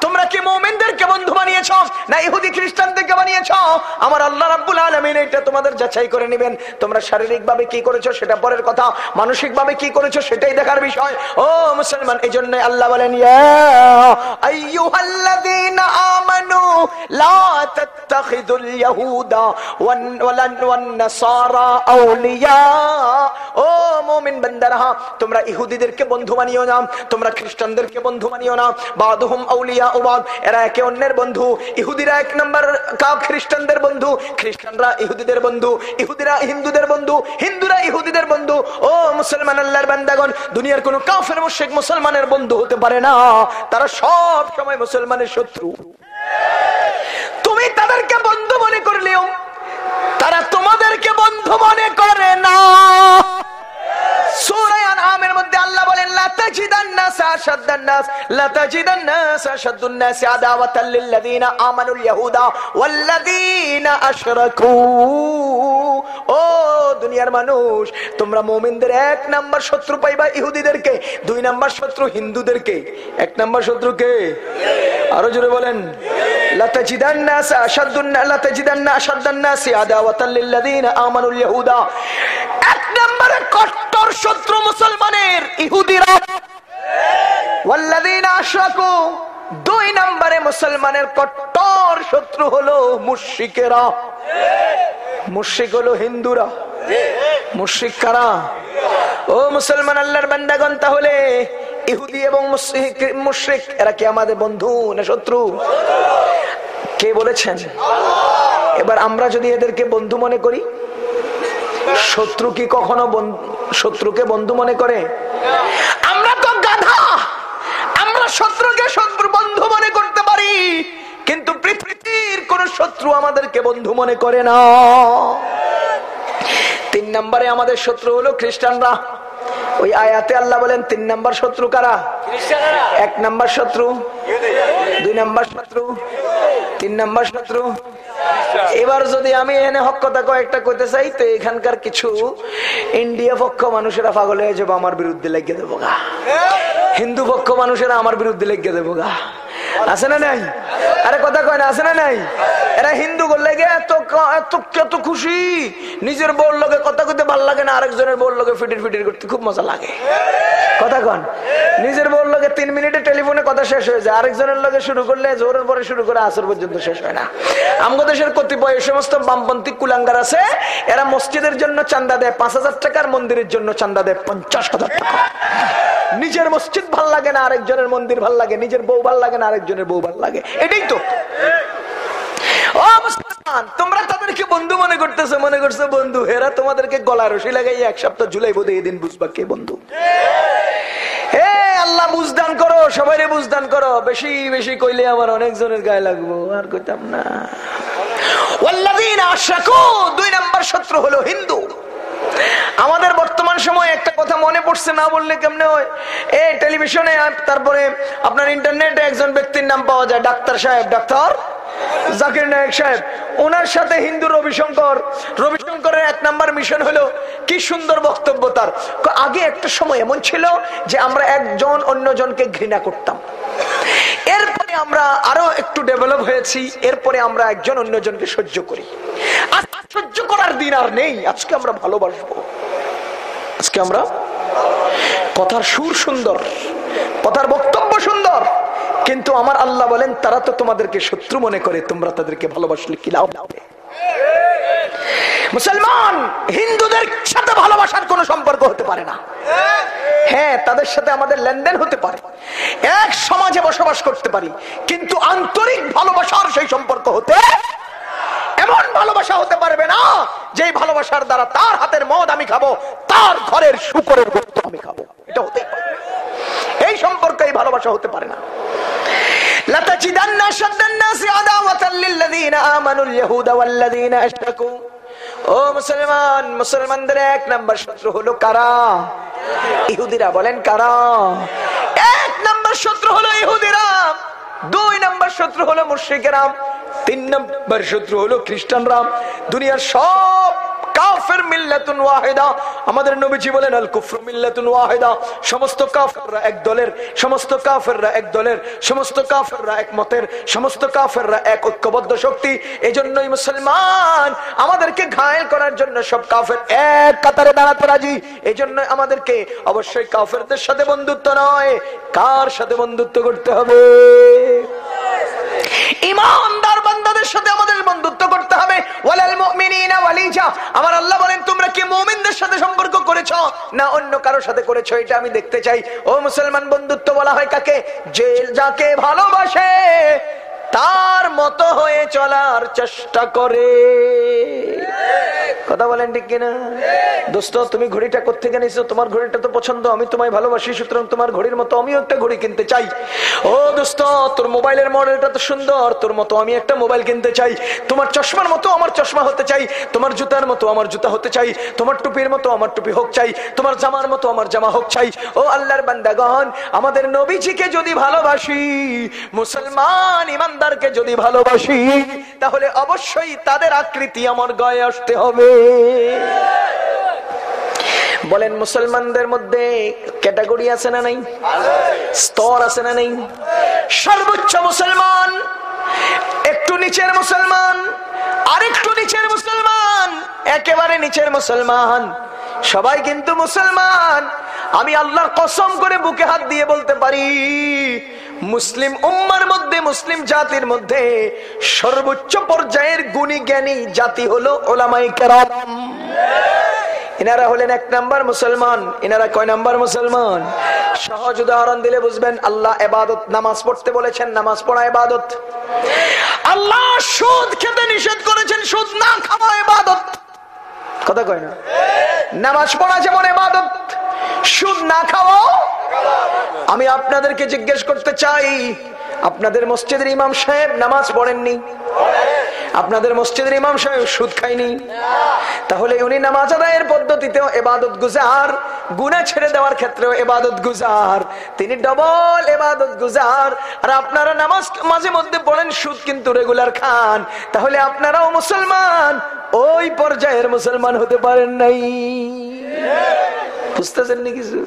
তোমরা কি মোমেনদেরকে বন্ধু বানিয়েছ? না ইহুদি খ্রিস্টানদেরকে আমার আল্লাহ এটা তোমাদের যাচাই করে নেবেন। তোমরা শারীরিক ভাবে কি করেছ সেটা পরের কথা মানসিক ভাবে কি করেছ সেটাই দেখার বিষয়। ও মুসলমান আল্লাহ বলেন তোমরা ইহুদিদেরকে বন্ধু না। তোমরা খ্রিস্টানদেরকে বন্ধু বানিও না। বাদহুম আউলিয়া উবাদ, এরা একে অন্যের বন্ধু। ইহুদিরা এক নম্বর কাপ খ্রিস্টানদের বন্ধু। খ্রিস্টানরা ইহুদিদের বন্ধু, ইহুদিরা হিন্দুদের বন্ধু, হিন্দুরা ইহুদিদের বন্ধু। ও মুসলমান আল্লাহর বান্দাগণ, দুনিয়ার কোন কাফের, মুশরিক মুসলমানের বন্ধু হতে পারে না। তারা সব সময় মুসলমানের শত্রু। তুমি তাদেরকে বন্ধু মনে করলেও, তারা তোমাদেরকে বন্ধু মনে করে না। সূরা মধ্যে আল্লাহ বলেন শত্রু পাইবা ইহুদিদেরকে, দুই নাম্বার শত্রু হিন্দুদেরকে। এক নাম্বার আরও জোরে বলেন। এক নম্বরে কট্টর শত্রু মুসলমানের ইহুদিরা। দুই নম্বরে মুসলমানের কট্টর শত্রু হলো মুশরিকেরা। মুশরিক হলো হিন্দুরা। মুশরিক কারা? ও মুসলমান আল্লাহর তাহলে ইহুদি এবং মুশরিক এরা কি আমাদের বন্ধু না শত্রু? কে বলেছেন? এবার আমরা যদি এদেরকে বন্ধু মনে করি, শত্রু কি কখনো শত্রুকে বন্ধু মনে করে? আমরা তো গাধা। আমরা শত্রুকে শত্রু বন্ধু মনে করতে পারি, কিন্তু পৃথিবীর কোন শত্রু আমাদেরকে বন্ধু মনে করে না। তিন নম্বরে আমাদের শত্রু হলো খ্রিস্টানরা। ওই আয়াতে আল্লাহ বলেন, তিন নম্বর শত্রু কারা? এক নম্বর শত্রু, দুই নম্বর শত্রু, তিন নাম্বার শত্রু। এবার যদি আমি এনে হক কথা কয়েকটা কইতে চাই, তো এখানকার কিছু ইন্ডিয়া পক্ষ মানুষেরা পাগল হয়ে যাব, আমার বিরুদ্ধে লেগে দেবো গা। হিন্দু পক্ষ মানুষেরা আমার বিরুদ্ধে লেগে দেবো গা। আছে না নাই? আরে কথা কয় না, আছে না নাই? এরা হিন্দু করলে এত এত কত খুশি। নিজের বউর লোকে কথা কইতে ভালো লাগে না, আরেকজনের বউর লোকে ফিটির ফিটির করতে খুব মজা লাগে। কথা কন। নিজের বউর লোকে তিন মিনিটে টেলিফোনে কথা শেষ হয়ে যায়, আরেকজনের লোকে শুরু করলে জোরের পরে শুরু করে আসর পর্যন্ত শেষ হয় না। আমগো দেশের কতিপয় এই সমস্ত বামপন্থী কুলাঙ্গার আছে, এরা মসজিদের জন্য চান্দা দেয়, পাঁচ হাজার টাকার মন্দিরের জন্য চান্দা দেয়, পঞ্চাশ হাজার টাকা। নিজের মসজিদ ভালো লাগে না, আরেকজনের মন্দির ভালো লাগে, নিজের বউ ভালো লাগে না আরেকজনের বউ লাগে। এটাই তো। তোমরা তাদেরকে বন্ধু মনে করতেছো, মনে করছ বন্ধু। হেরা তোমাদেরকে গলা রসি লাগাই এক সপ্তাহ জুলাই বোধ এদিন বুঝবা কে বন্ধু। হে আল্লাহ, বুঝদান করো, সবাই বুঝদান করো। বেশি বেশি কইলে আমার অনেকজনের গায়ে লাগবো, আর কইতাম না। দুই নাম্বার শত্রু হলো হিন্দু। আমাদের বর্তমান সময় একটা কথা মনে পড়ছে, না বললে কেমনে হয়? এই টেলিভিশনে তারপরে আপনার ইন্টারনেটে একজন ব্যক্তির নাম পাওয়া যায়, ডাক্তার সাহেব, ডাক্তার। জাকির নায়ক সাহেব, ওনার সাথে হিন্দু রবিশঙ্কর, রবিশঙ্করের এক নাম্বার মিশন হলো, কি সুন্দর বক্তব্য তার। আগে একটা সময় এমন ছিল যে আমরা একজন অন্যজনকে ঘৃণা করতাম। এরপরে আমরা আরও একটু ডেভেলপ হয়েছি, এরপরে আমরা একজন অন্যজনকে সহ্য করি। সহ্য করার দিন আর নেই, আজকে আমরা ভালোবাসবো। আজকে আমরা কথার সুর সুন্দর, কথার বক্তব্য সুন্দর। কিন্তু আমার আল্লাহ বলেন, তারা তো তোমাদেরকে শত্রু মনে করে, তোমরা তাদেরকে ভালোবাসলে কি লাভ? মুসলমান, হিন্দুদের সাথে ভালোবাসার কোন সম্পর্ক হতে পারে না। হ্যাঁ তাদের সাথে আমাদের লেনদেন হতে পারে। এক সমাজে বসবাস করতে পারি, কিন্তু আন্তরিক ভালোবাসার সেই সম্পর্ক হতে এমন ভালোবাসা হতে পারবে না যে ভালোবাসার দ্বারা তার হাতের মদ আমি খাব, তার ঘরের শুকরের গোস্ত আমি খাব। এটা হতে পারে না। এই সম্পর্ক এই ভালোবাসা হতে পারে না। ও মুসলমান, মুসলমানদের এক শত্রু হলো কারা? ইহুদিরা, বলেন কারা? এক শত্রু হলো দুই শত্রু হলো তিন শত্রু হলো দুনিয়ার সব কাফের মিল্লাতুন ওয়াহিদা। আমাদের নবীজি বলেন, আল কুফর মিল্লাতুন ওয়াহিদা। সমস্ত কাফেররা এক দলের, সমস্ত কাফেররা এক দলের, সমস্ত কাফেররা এক মতের, সমস্ত কাফেররা এক ঐক্যবদ্ধ শক্তি। এজন্যই মুসলমান আমাদেরকে ঘায়েল করার জন্য সব কাফের এক কাতারে দাঁড়াতে রাজি। এই জন্য আমাদেরকে অবশ্যই কাফেরদের সাথে বন্ধুত্ব নয়, কার সাথে বন্ধুত্ব করতে হবে? ইমানদার বান্দাদের সাথে আমাদের বন্ধুত্ব করতে ওয়ালাল মুমিনিনা ওয়ালিজা। আমার আল্লাহ বলেন, তোমরা কি মুমিনদের সাথে সম্পর্ক করেছ? না, অন্য কারোর সাথে করেছ, এটা আমি দেখতে চাই। ও মুসলমান বন্ধুত্ব বলা হয় কাকে? যে যাকে ভালোবাসে। তার মতো হয়ে চলার চেষ্টা করে। কথা বলেন ঠিক কিনা? দোস্ত, তুমি ঘড়িটা কোথেকে নিছো? তোমার ঘড়িটা তো পছন্দ, আমি তোমায় ভালোবাসি, সুতরাং তোমার ঘড়ির মতো আমিও একটা ঘড়ি কিনতে চাই। ও দোস্ত, তোর মোবাইলের মডেলটা তো সুন্দর, তোর মতো আমি একটা মোবাইল কিনতে চাই। তোমার চশমার মতো আমার চশমা হতে চাই, তোমার জুতার মতো আমার জুতা হতে চাই, তোমার টুপির মতো আমার টুপি হোক চাই, তোমার জামার মতো আমার জামা হোক চাই। ও আল্লাহর বান্দাগণ, আমাদের নবীজিকে যদি ভালোবাসি, মুসলমান ইমানদারকে যদি ভালোবাসি তাহলে অবশ্যই তাদের আকৃতি আমার গায়ে আসতে হবে। বলেন, মুসলমানদের মধ্যে ক্যাটাগরি আছে না নাই? স্তর আছে না নাই? সর্বোচ্চ মুসলমান, একটু নিচের মুসলমান, আরেকটু নিচের মুসলমান, একেবারে নিচের মুসলমান। সবাই কিন্তু মুসলমান। আমি আল্লাহর কসম করে বুকে হাত দিয়ে বলতে পারি, মুসলিম উম্মার মধ্যে, মুসলিম জাতির মধ্যে সর্বোচ্চ পর্যায়ের গুণী জ্ঞানী জাতি হলো ওলামাই কেরাম। এনারা হলেন এক নাম্বার মুসলমান। এনারা কয় নাম্বার মুসলমান? সহজ উদাহরণ দিলে বুঝবেন, আল্লাহ এবাদত, নামাজ পড়তে বলেছেন, নামাজ পড়া এবাদত। আল্লাহ সুদ খেতে নিষেধ করেছেন, সুদ না খাওয়া এবাদত। কথা কয় না? নামাজ পড়া যেমন এবাদত, সুদ না খাওয়াও আমি আপনাদেরকে জিজ্ঞেস করতে চাই, আপনাদের মসজিদের ইমাম সাহেব নামাজ পড়েননি? আপনাদের মসজিদের ইমাম সাহেব সুদ খায়নি? তাহলে উনি নামাজ আদায়ের পদ্ধতিতেও এবাদত গুজার গুনা ছেড়ে দেওয়ার ক্ষেত্রেও এবাদত গুজার। তিনি ডবল এবাদত গুজার। আর আপনারা নামাজ মাঝে মধ্যে পড়েন, সুদ কিন্তু রেগুলার খান। তাহলে আপনারাও মুসলমান, ওই পর্যায়ের মুসলমান হতে পারেন নাই। বুঝতেছেন নি কিছু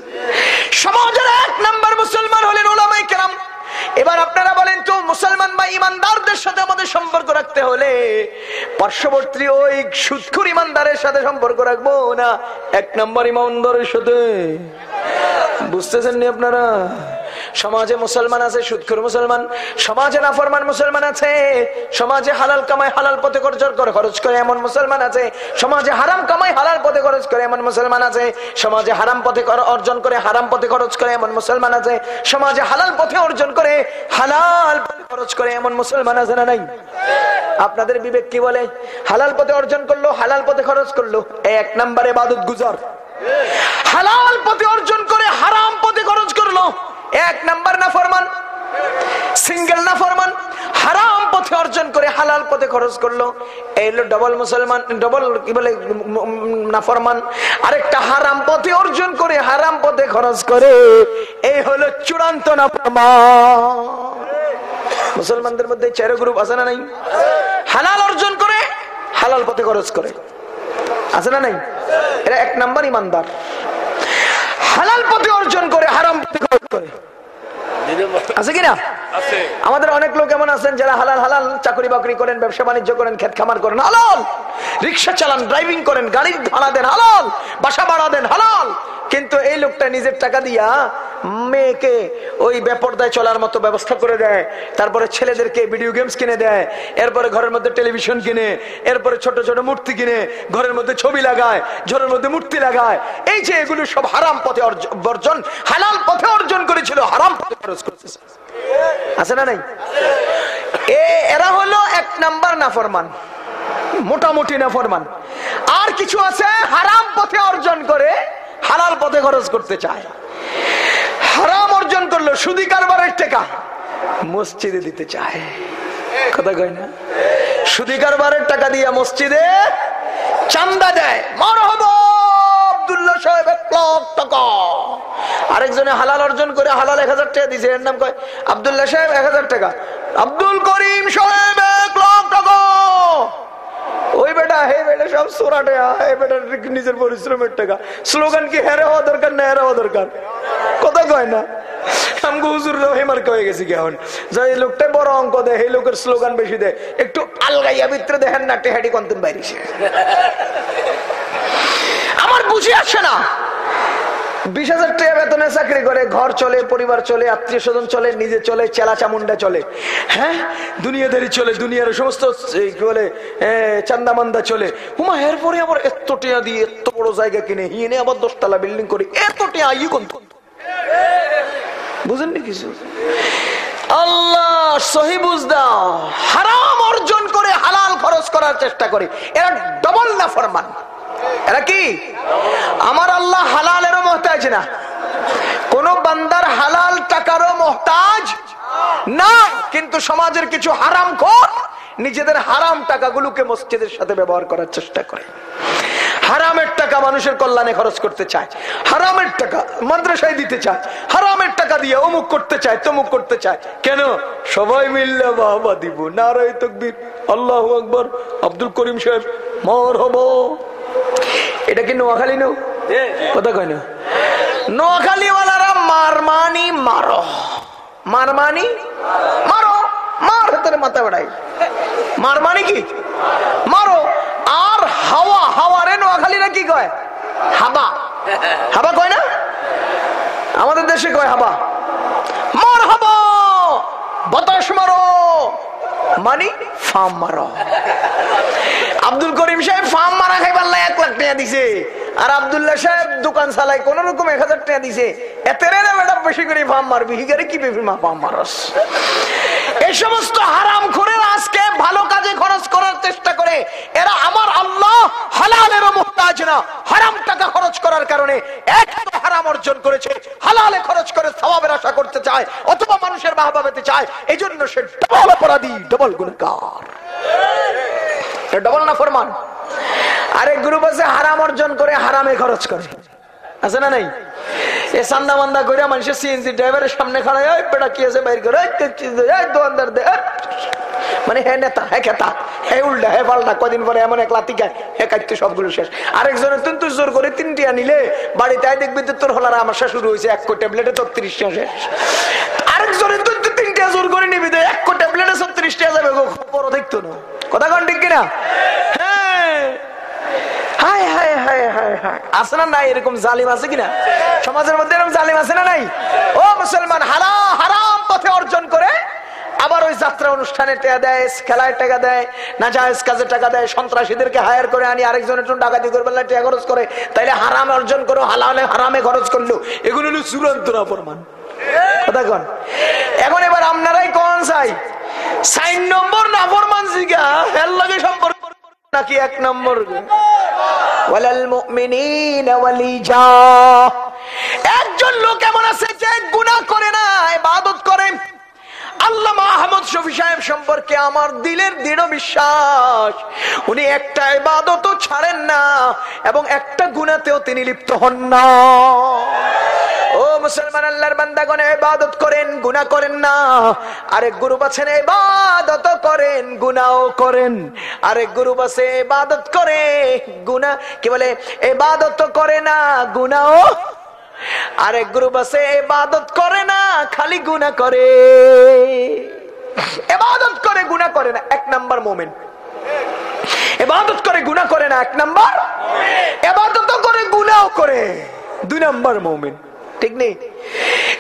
সমাজের এক নাম্বার মুসলমান হলেন কেরাম এবার আপনারা বলেন তো, মুসলমান বা ইমানদারদের সাথে আমাদের সম্পর্ক রাখতে হলে পার্শ্ববর্তী ওই সুৎখুর ইমানদারের সাথে সম্পর্ক রাখব না? এক নম্বর ইমানদারের সাথে। বুঝতেছেন নি আপনারা? সমাজে মুসলমান আছে, সুৎখুর মুসলমান। সমাজে নাফরমান মুসলমান আছে, সমাজে হালাল কামাই হালাল পথে খরচ করে খরচ করে এমন মুসলমান আছে। সমাজে হারাম কামাই হালাল পথে খরচ করে এমন মুসলমান আছে। সমাজে হারাম পথে অর্জন করে হারাম পথে খরচ করে এমন মুসলমান আছে। সমাজে হালাল পথে অর্জন করে হালাল পথে খরচ করে এমন মুসলমান আছে না নাই? আপনাদের বিবেক কি বলে? হালাল পথে অর্জন করল, হালাল পথে খরচ করল। এক নম্বরে বাদত গুজার। হালাল পথে অর্জন করে হারাম পথে খরচ করল। এক নাম্বার না ফরমান? সিঙ্গেল না ফরমান? হারাম পথে অর্জন করে হালাল পথে খরচ করল। এই হলো ডবল মুসলমান ডবল কি বলে না ফরমান? আরেকটা হারাম পথে অর্জন করে হারাম পথে খরচ করে। এই হলো চূড়ান্ত না মুসলমানদের মধ্যে চার গ্রুপ আছে না নাই? হালাল অর্জন করে, হালাল পথে খরচ করে। আছে না নাই? এরা এক নাম্বার ইমানদার। হালাল পথে অর্জন করে হারাম পথে খরচ করে। আছে কিনা? আমাদের অনেক লোক এমন আছেন যারা হালাল হালাল চাকরি বাকরি করেন ব্যবসা বাণিজ্য করেন খেত খামার করেন। হালাল! রিক্সা চালান ড্রাইভিং করেন গাড়ির ভাড়া দেন হালাল! বাসা ভাড়া দেন হালাল! কিন্তু এই লোকটা নিজের টাকা দিয়া মেয়েকে ওই বেপরদায় চলার মতো ব্যবস্থা করে দেয়। তারপরে ছেলেদেরকে ভিডিও গেমস কিনে দেয়। এরপরে ঘরের মধ্যে টেলিভিশন কিনে। এরপরে ছোট ছোট মূর্তি কিনে। ঘরের মধ্যে ছবি লাগায়। ঘরের মধ্যে মূর্তি লাগায়। এই যে এগুলো সব হারাম পথে অর্জন হালাল পথে অর্জন করেছিল, হারাম পথে খরচ করেছে আছে না নাই? এরা হলো এক নাম্বার নাফরমান। মোটামুটি নাফরমান। আর কিছু আছে হারাম পথে অর্জন করে হালাল পথে খরচ করতে চায়। হারাম অর্জন করল সুদি কারবারের টাকা মসজিদে দিতে চায়। দিয়ে মসজিদে চান্দা দেয়। টাকা। আরেকজনে হালাল অর্জন করে হালাল এক হাজার টাকা দিছে। এর নাম কয় সাহেব এক হাজার টাকা। আব্দুল করিম সাহেব টাকা। ওই বেটা হে বেটা, সব সোরাটে হে বেটা, নিজের পরিশ্রমের টাকা। স্লোগান কি, হেরে হওয়া দরকার না, হেরে হওয়া দরকার? কথা কয় না। হেমার কয়ে গেছি কেমন যে লোকটা বড় অঙ্ক লোকের স্লোগান বেশি দেয়। একটু আমার বুঝে আসে না। বিশ হাজার টাকা বেতনে চাকরি করে, ঘর চলে, পরিবার চলে, আত্মীয় স্বজন চলে, নিজে চলে চেলা চামুন্ডা চলে। হ্যাঁ? দুনিয়াদারি চলে, দুনিয়ার সমস্ত কি বলে চান্দা মান্দা চলে। হুমা, এরপরে আবার এত টিয়া দিয়ে, এত বড় জায়গা কিনে হিনে আবার দশতলা বিল্ডিং করে, এত টিয়া ই কোন বুঝেননি কিছু? আল্লাহ, সহি হারাম অর্জন করে হালাল খরচ করার চেষ্টা করে। এরা ডবল না ফরমান এরা কি? আমার আল্লাহ হালালেরও মহতাজ না। কোন বান্দার হালাল টাকারও মহতাজ না, কিন্তু সমাজের কিছু হারাম খোর নিজেদের হারাম টাকাগুলোকে মসজিদের সাথে ব্যবহার করার চেষ্টা করে। হারামের টাকা মানুষের কল্যাণে খরচ করতে চায়, হারামের টাকা মাদ্রাসায় দিতে চায়, হারামের টাকা দিয়ে অমুক করতে চায়, তমুক করতে চায়। কেন? সবাই মিললে বাহবা দিব, নারায় তকবীর, আল্লাহ আকবর, আব্দুল করিম সাহেব মর হব এটা কি নোয়াখালী নো? কথা কয় না। নোয়াখালীওয়ালারা মারমানি মারো। মারমানি? মারো। মার হাতের মাথা বেড়াই। মারমানি কি? মারো। আর হাওয়া হাওয়া রে নোয়াখালীরা কি কয়? হাবা। হাবা কয় না? আমাদের দেশে কয় হাবা। মার হাবা। বাতাস মারো। মানি ফার্ম মারো। আব্দুল করিম সাহেব ফার্ম মারা খাই লাই এক লাখ টাকা দিছে। আর আবদুল্লাহ সাহেব দোকান চালাই কোন রকম এক হাজার টাকা দিছে। এত বেশি করে ফার্ম মারবি। কি বেবি মা ফার্ম মারস। এই সমস্ত হারাম করে আজকে ভালো কাজে খরচ করার চেষ্টা করে। এরা আমার আল্লাহ হালালেরও মুক্তাজ না। হারাম টাকা খরচ করার কারণে এক হারাম অর্জন করেছে, হালালে খরচ করে সবাবের আশা করতে চায়, অথবা মানুষের বাহবা পেতে চায় এই জন্য সে ডবল অপরাধী ডবল গুণকার ডবল না ফরমান? আরেক গ্রুপ আছে, হারাম অর্জন করে হারামে খরচ করে। আছে না নাই? মানে জোর করে তিনটিয়া নিলে বাড়িতে আয় দেখবি তোর হলার আমার শুরু হয়েছে, এক ট্যাবলেটে ছত্রিশ শেষ। আরেকজনের তুই তুই তিনটিয়া জোর করে নিবি এক ট্যাবলেটে ছত্রিশ টাকা যাবে বড় দেখতো না। কথা কন ঠিক কিনা? হ্যাঁ। করে সন্ত্রাসীদেরকে হায়ার করে আনি, আরেকজনের জন্য ডাকাতি করবে টাকা খরচ করে। তাইলে হারাম অর্জন করো, হালালে হারামে খরচ করল। এগুলো হলো চূড়ান্ত এখন এবার আপনারাই কোন চাই? সাইন নম্বর না ফরমান জিগা হেল লাগে সম্পর্ক নাকি এক নম্বর একজন লোক এমন আছে যে গুণা করে না ইবাদত করে। আল্লাহ আহমদ শফি সাহেব সম্পর্কে আমার দিলের দৃঢ় বিশ্বাস। উনি একটা ইবাদতও ছাড়েন না এবং একটা গুণাতেও তিনি লিপ্ত হন না। ও মুসলমান আল্লাহর বান্দাগণ, ইবাদত করেন, গুনাহ করেন না। আরেক ইবাদত করেন, গুনাহও করেন। আরেক ইবাদত করে, গুনাহ, কি বলে? ইবাদত করে না, গুনাহও। আরেক গ্রুপ আছে এবাদত করে খালি গুণা করে। এবাদত করে গুণা করে না, এক নাম্বার মোমেন্ট এবাদত করে গুণা করে না, এক নাম্বার। এবাদত করে গুণাও করে, দুই নাম্বার মোমেন্ট ঠিক নেই?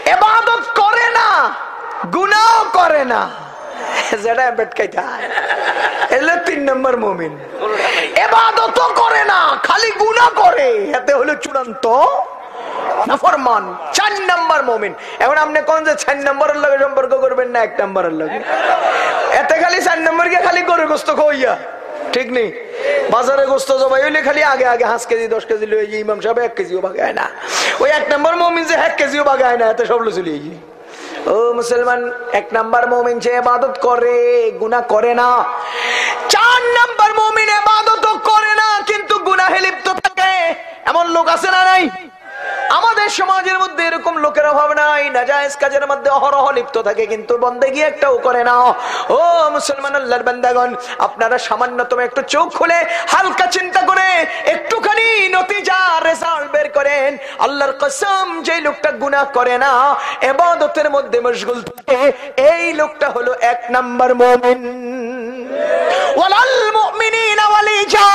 এবাদত করে না গুণাও করে না। যেটা তিন এবাদত করে না, খালি গুণা করে। এতে হলো চূড়ান্ত নাফরমান চার নাম্বার মোমিন। এখন আপনি কোন যে চার নম্বরের লগে সম্পর্ক করবেন না, এক নম্বরের লগে। এতে খালি চার নম্বর গিয়ে খালি গরু গোস্ত খাইয়া ঠিক নেই? বাজারে গোস্ত জবাই হইলে খালি আগে আগে হাঁস কেজি, দশ কেজি লয়ে ইমাম সাহেব এক কেজিও বাগায় না। ওই এক নম্বর মমিন যে এক কেজিও বাগায় না, এতে সব লো চলে ও মুসলমান, এক নাম্বার মমিন যে এবাদত করে গুনা করে না। চার নাম্বার মমিন এবাদত করে না, কিন্তু গুনাহে লিপ্ত থাকে। এমন লোক আছে না নাই? আমাদের সমাজের মধ্যে এরকম লোকের অভাব নাই। নাজায়েজ কাজের মধ্যে অহরহ লিপ্ত থাকে, কিন্তু বন্দে গিয়ে একটাও করে না। ও মুসলমান আল্লাহর বান্দাগণ, আপনারা সামান্যতম একটু চোখ খুলে, হালকা চিন্তা করে, একটুখানি নতিজা রেজাল্ট বের করেন। আল্লাহর কসম যে লোকটা গুনাহ করে না, এবাদতের মধ্যে মশগুল থাকে, এই লোকটা হলো এক নাম্বার মুমিন। ওয়ালাল মুমিনিনা ওয়ালিজা।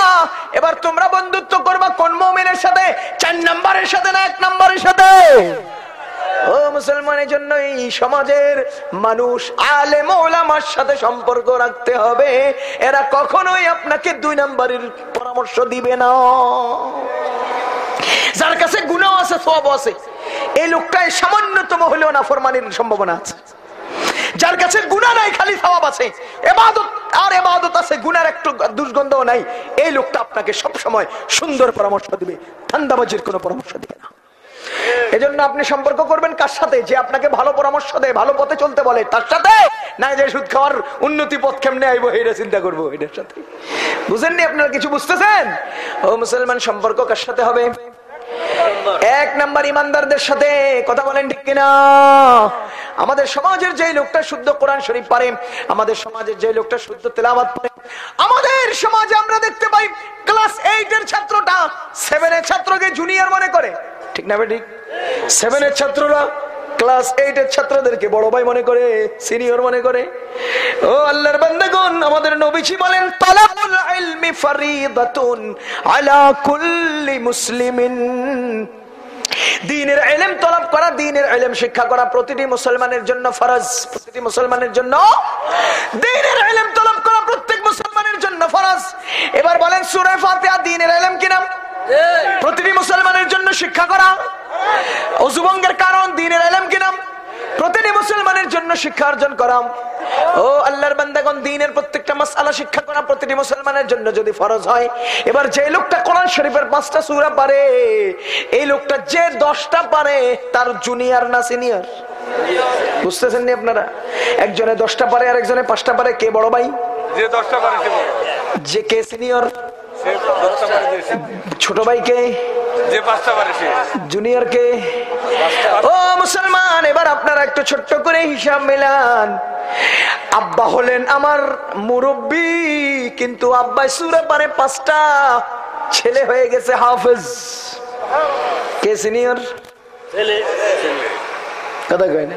এবার তোমরা বন্ধুত্ব করবা কোন মুমিনের সাথে? চার নাম্বারের সাথে না এক নাম্বারের সাথে। ও মুসলমানের জন্য এই সমাজের মানুষ আলে মৌলামার সাথে সম্পর্ক রাখতে হবে। এরা কখনোই আপনাকে দুই নাম্বারের পরামর্শ দিবে না। যার কাছে গুণাও আছে সব আছে, এই লোকটাই সামান্যতম হলেও না ফরমানির সম্ভাবনা আছে। যার কাছে গুণা নাই, খালি সবাব আছে, এবাদত আর এবাদত আছে গুনার একটু দুর্গন্ধ নাই, এই লোকটা আপনাকে সব সময় সুন্দর পরামর্শ দিবে ঠান্ডাবাজির কোনো পরামর্শ দিবে না। এজন্য আপনি সম্পর্ক করবেন কার সাথে? যে আপনাকে ভালো পরামর্শ দেয়, ভালো পথে চলতে বলে, তার সাথে? না, যে সুদ খাওয়ার উন্নতি পথ কেমনে আইবো এটা চিন্তা করব এটার সাথে। বুঝেননি আপনারা, কিছু বুঝতেছেন? ও মুসলমান, সম্পর্ক কার সাথে হবে? এক নাম্বার ইমানদারদের সাথে, কথা বলেন ঠিক কিনা? আমাদের সমাজের যে লোকটা শুদ্ধ কোরআন শরীফ পারে, আমাদের সমাজের যে লোকটা শুদ্ধ তেলাবাদ পারে আমাদের সমাজে আমরা দেখতে পাই, ক্লাস এইট এর ছাত্রটা সেভেন এর ছাত্রকে জুনিয়র মনে করে। ঠিক না ঠিক? সেভেন এর ছাত্ররা ক্লাস এইট এর ছাত্রদেরকে বড় ভাই মনে করে সিনিয়র মনে করে। ও আল্লাহর বান্দাগণ, আমাদের নবীজি বলেন তালাবুল ইলমি ফারিদাতুন আলা কুল্লি মুসলিমিন। দিনের এলেম তলব করা, দিনের এলেম শিক্ষা করা প্রতিটি মুসলমানের জন্য ফরজ, প্রতিটি মুসলমানের জন্য দিনের এলেম তলব করা প্রত্যেক মুসলমানের জন্য ফরজ। এবার বলেন সুরে ফাতিহা দিনের এলেম কি নাম? প্রতিটি মুসলমানের জন্য শিক্ষা করা। অজুবঙ্গের কারণ দিনের এলেম কি নাম প্রতিটি মুসলমানের জন্য শিক্ষা অর্জন করা। ও আল্লাহর বান্দাগণ দিনের প্রত্যেকটা মাসালা শিক্ষা করা প্রতিটি মুসলমানের জন্য যদি ফরজ হয়। এবার যে লোকটা কোরআন শরীফের পাঁচটা সুরা পারে এই লোকটা যে দশটা পারে তার জুনিয়র না সিনিয়র? বুঝতেছেন নি আপনারা? একজনে দশটা পারে আর একজনে পাঁচটা পারে। কে বড় ভাই? যে দশটা পারে। যে কে সিনিয়র? ছোট ভাই কে যে পাঁচটা পারে জুনিয়র কে ও মুসলমান এবার আপনারা একটু ছোট্ট করে হিসাব মেলান। আব্বা হলেন আমার মুরব্বী কিন্তু আব্বাই সুরে পারে পাঁচটা। ছেলে হয়ে গেছে হাফেজ। কে সিনিয়র? কথা কয় না।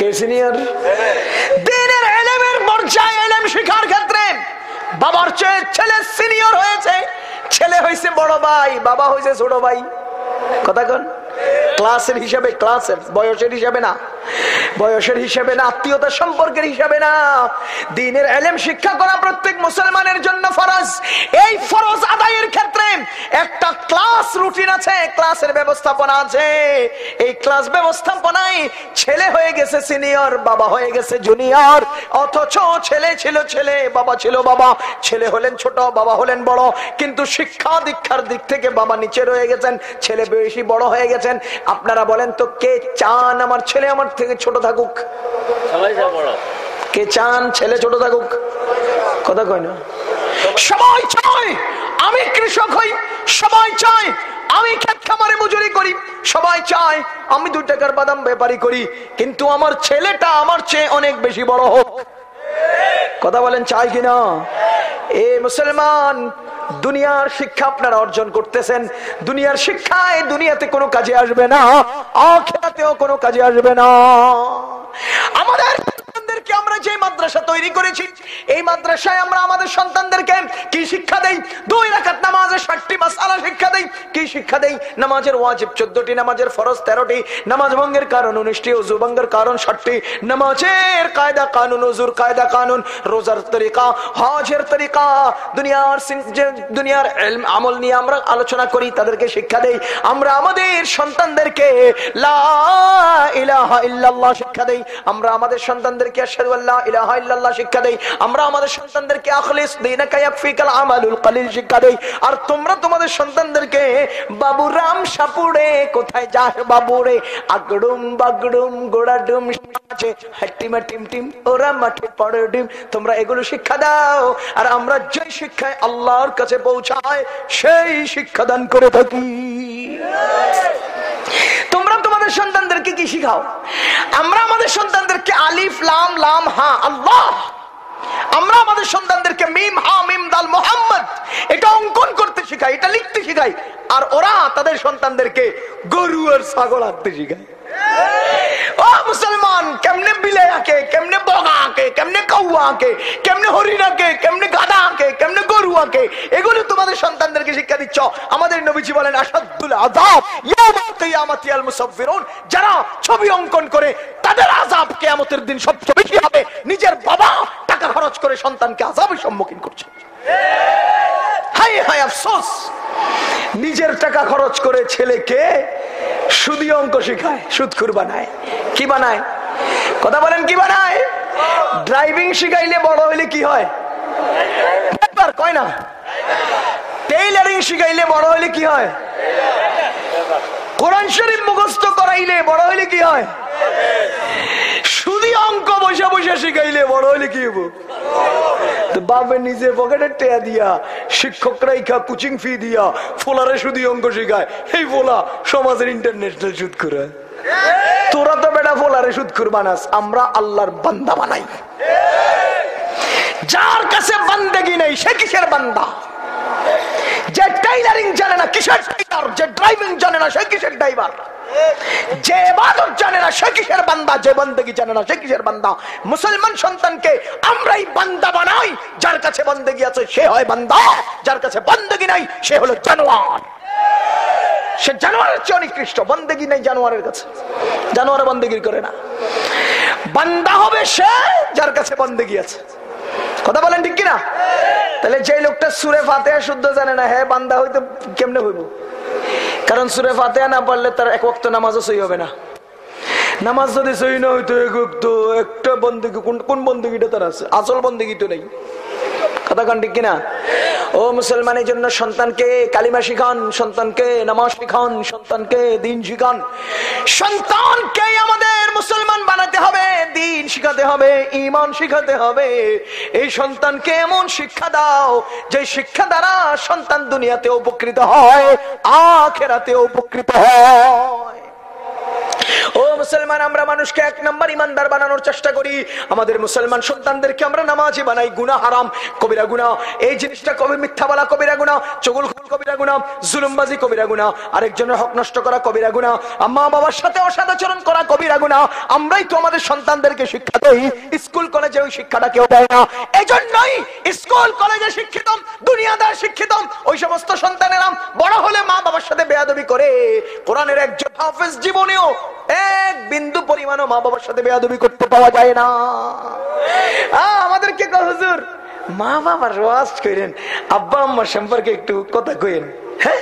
কে সিনিয়র? দিনের এলেমের পর্যায়ে এলেম শিখার ক্ষেত্রে বাবার চেয়ে ছেলে সিনিয়র হয়েছে। ছেলে হয়েছে বড় ভাই, বাবা হয়েছে ছোট ভাই। কথা কন। ক্লাসের হিসাবে, ক্লাসের বয়সের হিসাবে না। বয়সের হিসাবে না আত্মীয়তার সম্পর্কের হিসাবে না। দিনের এলেম শিক্ষা করা প্রত্যেক মুসলমানের জন্য ফরজ। এই ফরজ আদায়ের ক্ষেত্রে একটা ক্লাস রুটিন আছে, ক্লাসের ব্যবস্থাপনা আছে। এই ক্লাস ব্যবস্থাপনায় ছেলে হয়ে গেছে সিনিয়র, বাবা হয়ে গেছে জুনিয়র। অথচ ছেলে ছিল ছেলে, বাবা ছিল বাবা। ছেলে হলেন ছোট, বাবা হলেন বড়। কিন্তু শিক্ষা দীক্ষার দিক থেকে বাবা নিচে রয়ে গেছেন, ছেলে বেশি বড় হয়ে গেছেন আপনারা বলেন তো, কে চান আমার ছেলে আমার থেকে ছোট থাকুক? কে চান ছেলে ছোট থাকুক? কথা কয় না। সবাই চায়, আমি কৃষক হই, সবাই চায়, আমি ক্ষেত খামারে মজুরি করি, সবাই চায়, আমি দু টাকার বাদাম ব্যাপারি করি, কিন্তু আমার ছেলেটা আমার চেয়ে অনেক বেশি বড় হোক। কথা বলেন চাই কিনা? এ মুসলমান দুনিয়ার শিক্ষা আপনারা অর্জন করতেছেন। দুনিয়ার শিক্ষায় দুনিয়াতে কোনো কাজে আসবে না অখেরাতেও কোনো কাজে আসবে না। আমাদের সন্তানদেরকে আমরা যে মাদ্রাসা তৈরি করেছি, এই মাদ্রাসায় আমরা আমাদের সন্তানদেরকে কি শিক্ষা দেই? দুই রাকাত নামাজের ষাটটি মাসালা শিক্ষা দেই। কি শিক্ষা দেই? নামাজের ওয়াজিব চোদ্দটি, নামাজের ফরজ তেরোটি, নামাজ ভঙ্গের কারণ উনিশটি ওজু ভঙ্গের কারণ ষাটটি। নামাজের কায়দা কানুন ওজুর কায়দা কানুন, রোজার তরিকা, হজের তরিকা, দুনিয়ার দুনিয়ার আমল নিয়ে আমরা আলোচনা করি, তাদেরকে শিক্ষা দেই। আমরা আমাদের সন্তানদেরকে লা ইলাহা ইল্লাল্লাহ শিক্ষা দেই। আমরা আমাদের সন্তানদেরকে আশহাদু আল্লা ইলাহা ইল্লাল্লাহ শিক্ষা দেই। আমরা আমাদের সন্তানদেরকে আখলিস দীনাকা ইয়াকফিকাল আমালুল কালিল শিক্ষা দেই। আর তোমরা তোমাদের সন্তানদেরকে বাবু রাম সাপুড়ে কোথায় যাস বাবুরে? আগড়ুম বাগড়ুম গোড়াডুম আছে হাট্টিমা টিম টিম ওরা মাঠে পড়ে ডিম। তোমরা এগুলো শিক্ষা দাও। আর আমরা যে শিক্ষায় আল্লাহর কাছে পৌঁছায় সেই শিক্ষা দান করে থাকি। তোমরা তোমাদের সন্তানদেরকে কি শিখাও? আমরা আমাদের সন্তানদেরকে আলিফ, লাম লাম, হা, আল্লাহ। আমরা আমাদের সন্তানদেরকে মিম, হা, মিম, দাল, মোহাম্মদ। এটা অঙ্কন করতে শিখাই, এটা লিখতে শিখাই। আর ওরা তাদের সন্তানদেরকে গরু আর ছাগল আঁকতে শিখায়। ও মুসলমান, কেমনে বিলে আঁকে, কেমনে বগা আঁকে, কেমনে কৌয়া আঁকে, কেমনে হরিণ আঁকে, কেমনে গাদা আঁকে, কেমনে গরু আঁকে, এগুলো তোমাদের সন্তানদেরকে শিক্ষা দিচ্ছ। আমাদের নবীজি বলেন আসাদুল কিয়ামাতি যারা ছবি অঙ্কন করে, তাদের আযাব কিয়ামতের দিন সবচেয়ে বেশি হবে। নিজের বাবা টাকা খরচ করে সন্তানকে আযাবের সম্মুখীন করছে। হাই হাই আফসোস। নিজের টাকা খরচ করে ছেলেকে সুদি অঙ্ক শিখায়, সুদখুর বানায়। কি বানায়? কথা বলেন, কি বানায়? ড্রাইভিং শিখাইলে বড় হইলে কি হয়? কয় না। টেইলারিং শিখাইলে বড় হইলে কি হয়? কোরআন শরীফ মুখস্থ করাইলে বড় হইলে কি হয়? শুধু অঙ্ক বসে বসে শিখাইলে বড় হইলে কি হব বাপের নিজে পকেটে টেয়া দিয়া শিক্ষকরা ইখা কোচিং ফি দিয়া, ফোলারে শুধু অঙ্ক শিখায়। এই ফোলা সমাজের ইন্টারন্যাশনাল সুদ করে। তোরা তো বেটা ফোলারে সুদ খুর বানাস আমরা আল্লাহর বান্দা বানাই। যার কাছে বান্দেগি নেই, সে কিসের বান্দা? যে টেইলারিং জানে না, কিসের টেইলার যে ড্রাইভিং জানে না, সে কিসের ড্রাইভার যে ইবাদত জানে না, সে কিসের বান্দা? যে বন্দেগি জানে না, সে কিসের বান্দা? মুসলমান সন্তানকে আমরাই বান্দা বানাই, যার কাছে বন্দেগি আছে, সে হয় বান্দা। যার কাছে বন্দেগি নাই, সে হলো জানোয়ার। সে জানোয়ারের চেয়ে নিকৃষ্ট বন্দেগি নেই জানোয়ারের কাছে। জানোয়ার বন্দেগি করে না। বান্দা হবে সে যার কাছে বন্দেগি আছে। কথা বলেন ঠিক কিনা? তাহলে যে লোকটা সুরে ফাতে শুদ্ধ জানে না হ্যাঁ বান্দা হইতে কেমনে হইব? কারণ সুরে ফাতে না পারলে তার এক ওয়াক্ত নামাজও সই হবে না। নামাজ যদি সই না হইতো, এক ওয়াক্ত একটা বন্দুকি কোন কোন বন্দুকিটা তার আছে? আসল বন্দুকি তো নেই। কথা কান ঠিক কিনা? ও মুসলমানের জন্য সন্তানকে কালিমা শিখান, সন্তানকে নামাজ শিখান, সন্তানকে দিন শিখান। সন্তানকে আমাদের মুসলমান বানাতে হবে, দিন শিখাতে হবে ইমান শিখাতে হবে। এই সন্তানকে এমন শিক্ষা দাও, যে শিক্ষা দ্বারা সন্তান দুনিয়াতে উপকৃত হয় আখেরাতে উপকৃত হয়। ও মুসলমান, আমরা মানুষকে এক নম্বর ইমানদার বানানোর চেষ্টা করি। আমাদের মুসলমান সন্তানদেরকে আমরা নামাজি বানাই। গুনা হারাম, কবিরা গুনা এই জিনিসটা কবি মিথ্যা বলা কবিরা গুনা চগুল কবিরা গুনা জুলুমবাজি কবিরা গুনা আরেকজনের হক নষ্ট করা কবিরা গুনা মা বাবার সাথে অসদাচরণ করা কবিরা গুনা আমরাই তো আমাদের সন্তানদেরকে শিক্ষা দেই। স্কুল, কলেজে ওই শিক্ষাটা কেউ দেয় না। এই জন্যই স্কুল, কলেজে শিক্ষিত দুনিয়াদার শিক্ষিত ওই সমস্ত সন্তানেরা বড় হলে মা বাবার সাথে বেয়াদবি করে। কোরআনের একজন হাফেজ জীবনেও এক বিন্দু পরিমাণও মা বাবার সাথে বেয়াদবি করতে পাওয়া যায় না। আমাদেরকে হুজুর, মা বাবার রোয়াজ করেন আব্বা আম্মার সম্পর্কে একটু কথা কইেন হ্যাঁ?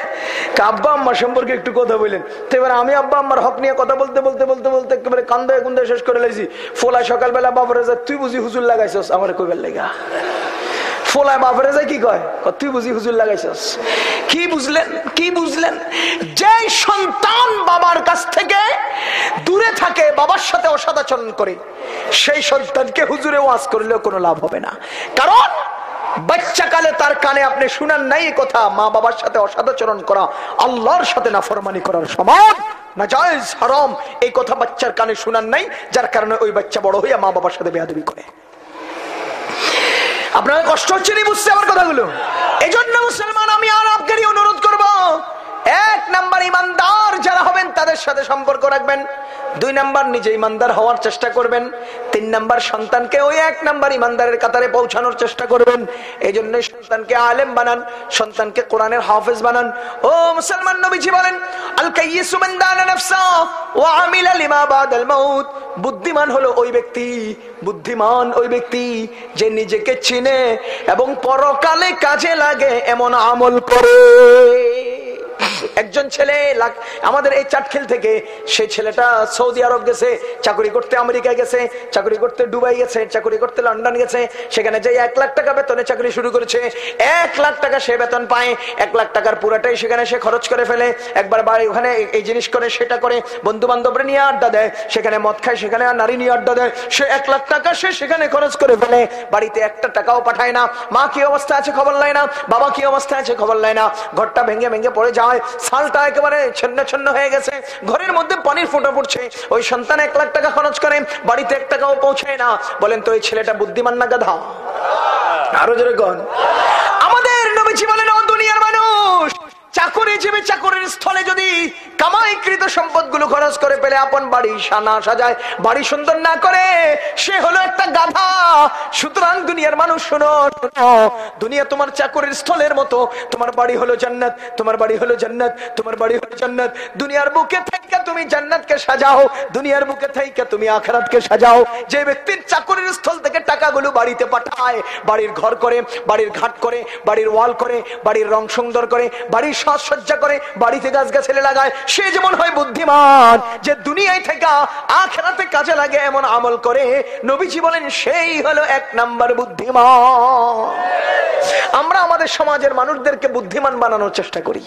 আব্বা আম্মা সম্পর্কে একটু কথা বললেন তো এবার আমি আব্বা আম্মার হক নিয়ে কথা বলতে বলতে বলতে বলতে একেবারে কান্দে কুন্দে শেষ করে লাইছি। ফোলা সকালবেলা বাবরে যা, তুই বুঝি হুজুর লাগাইছস, আমার কইবার লেগা। ফোলায় বাপরে যায় কি কয়? তুই বুঝি হুজুর লাগাইছস? কি বুঝলেন কি বুঝলেন? যে সন্তান বাবার কাছ থেকে দূরে থাকে, বাবার সাথে অসদাচরণ করে, সেই সন্তানকে হুজুরে ওয়াজ করলেও কোনো লাভ হবে না। কারণ, বাচ্চাকালে তার কানে আপনি শুনান নাই কথা, মা বাবার সাথে অসদাচরণ করা, আল্লাহর সাথে নাফরমানি করার সমান না জায়েজ হারাম। এই কথা বাচ্চার কানে শুনান নাই, যার কারণে ওই বাচ্চা বড় হইয়া মা বাবার সাথে বেয়াদবি করে। আপনার কষ্ট হচ্ছে নি বুঝতে আমার কথাগুলো। এই জন্য মুসলমান আমি আর অনুরোধ করব এক নাম্বার ইমানদার যারা হবেন, তাদের সাথে সম্পর্ক রাখবেন। দুই নাম্বার নিজে ইমানদার হওয়ার চেষ্টা করবেন। তিন নাম্বার সন্তানকে ওই এক নাম্বার ইমানদারের কাতারে পৌঁছানোর চেষ্টা করবেন। এই জন্য সন্তানকে আলেম বানান, সন্তানকে কোরআনের হাফেজ বানান। ও মুসলমান নবীজি বলেন মান বুদ্ধিমান হলো ওই ব্যক্তি, বুদ্ধিমান ওই ব্যক্তি যে নিজেকে চিনে এবং পরকালে কাজে লাগে, এমন আমল করে। একজন ছেলে আমাদের এই চাটখিল থেকে সেই ছেলেটা সৌদি আরব গেছে, চাকরি করতে আমেরিকায় গেছে, চাকরি করতে দুবাই গেছে, চাকরি করতে লন্ডন গেছে, সেখানে যে এক লাখ টাকা বেতনে চাকরি শুরু করেছে, এক লাখ টাকা সে বেতন পায়, এক লাখ টাকার পুরাটাই সেখানে সে খরচ করে ফেলে, একবার বাড়ি ওখানে এই- জিনিস করে, সেটা করে বন্ধু বান্ধবরা নিয়ে আড্ডা দেয়, সেখানে মদ খায়, সেখানে আর নারী নিয়ে আড্ডা দেয়, সে এক লাখ টাকা সে সেখানে খরচ করে ফেলে, বাড়িতে একটা টাকাও পাঠায় না, মা কি অবস্থা আছে খবর লাই না, বাবা কি অবস্থা আছে খবর লাই না, ঘরটা ভেঙে ভেঙে পড়ে যায় সালটা একেবারে ছন্ন ছন্ন হয়ে গেছে। ঘরের মধ্যে পানির ফোঁটা পড়ছে। ওই সন্তান এক লাখ টাকা খরচ করে, বাড়িতে এক টাকাও পৌঁছায় না। বলেন তো ওই ছেলেটা বুদ্ধিমান না গাধা? আরও যেরকম আমাদের নবীজি বলেন দুনিয়ার মানুষ চাকরি জীবী চাকরির স্থলে যদি কামাইকৃত সম্পদগুলো খরচ করে পেলে আপন বাড়ি সানা সাজায়, বাড়ি সুন্দর না করে, সে হলো একটা গাধা। সুতরাং দুনিয়ার মানুষ শোনো শোনো, দুনিয়া তোমার চাকরির স্থলের মতো। তোমার বাড়ি হলো জান্নাত, তোমার বাড়ি হলো জান্নাত, তোমার বাড়ি হলো জান্নাত। দুনিয়ার বুকে থেকে তুমি জান্নাতকে সাজাও, দুনিয়ার বুকে থেকে তুমি আখরাতকে সাজাও। যে ব্যক্তির চাকরির স্থল থেকে টাকাগুলো বাড়িতে পাঠায়, বাড়ির ঘর করে, বাড়ির ঘাট করে, বাড়ির ওয়াল করে, বাড়ির রং সুন্দর করে, বাড়ির সাজসজ্জা করে বাড়িতে গাছ গাছালি লাগায়। সে যেমন হয় বুদ্ধিমান, যে দুনিয়ায় থেকে আখেরাতে কাজে লাগে এমন আমল করে। নবীজি বলেন, সেই হলো এক নাম্বার বুদ্ধিমান। আমরা আমাদের সমাজের মানুষদেরকে বুদ্ধিমান বানানোর চেষ্টা করি।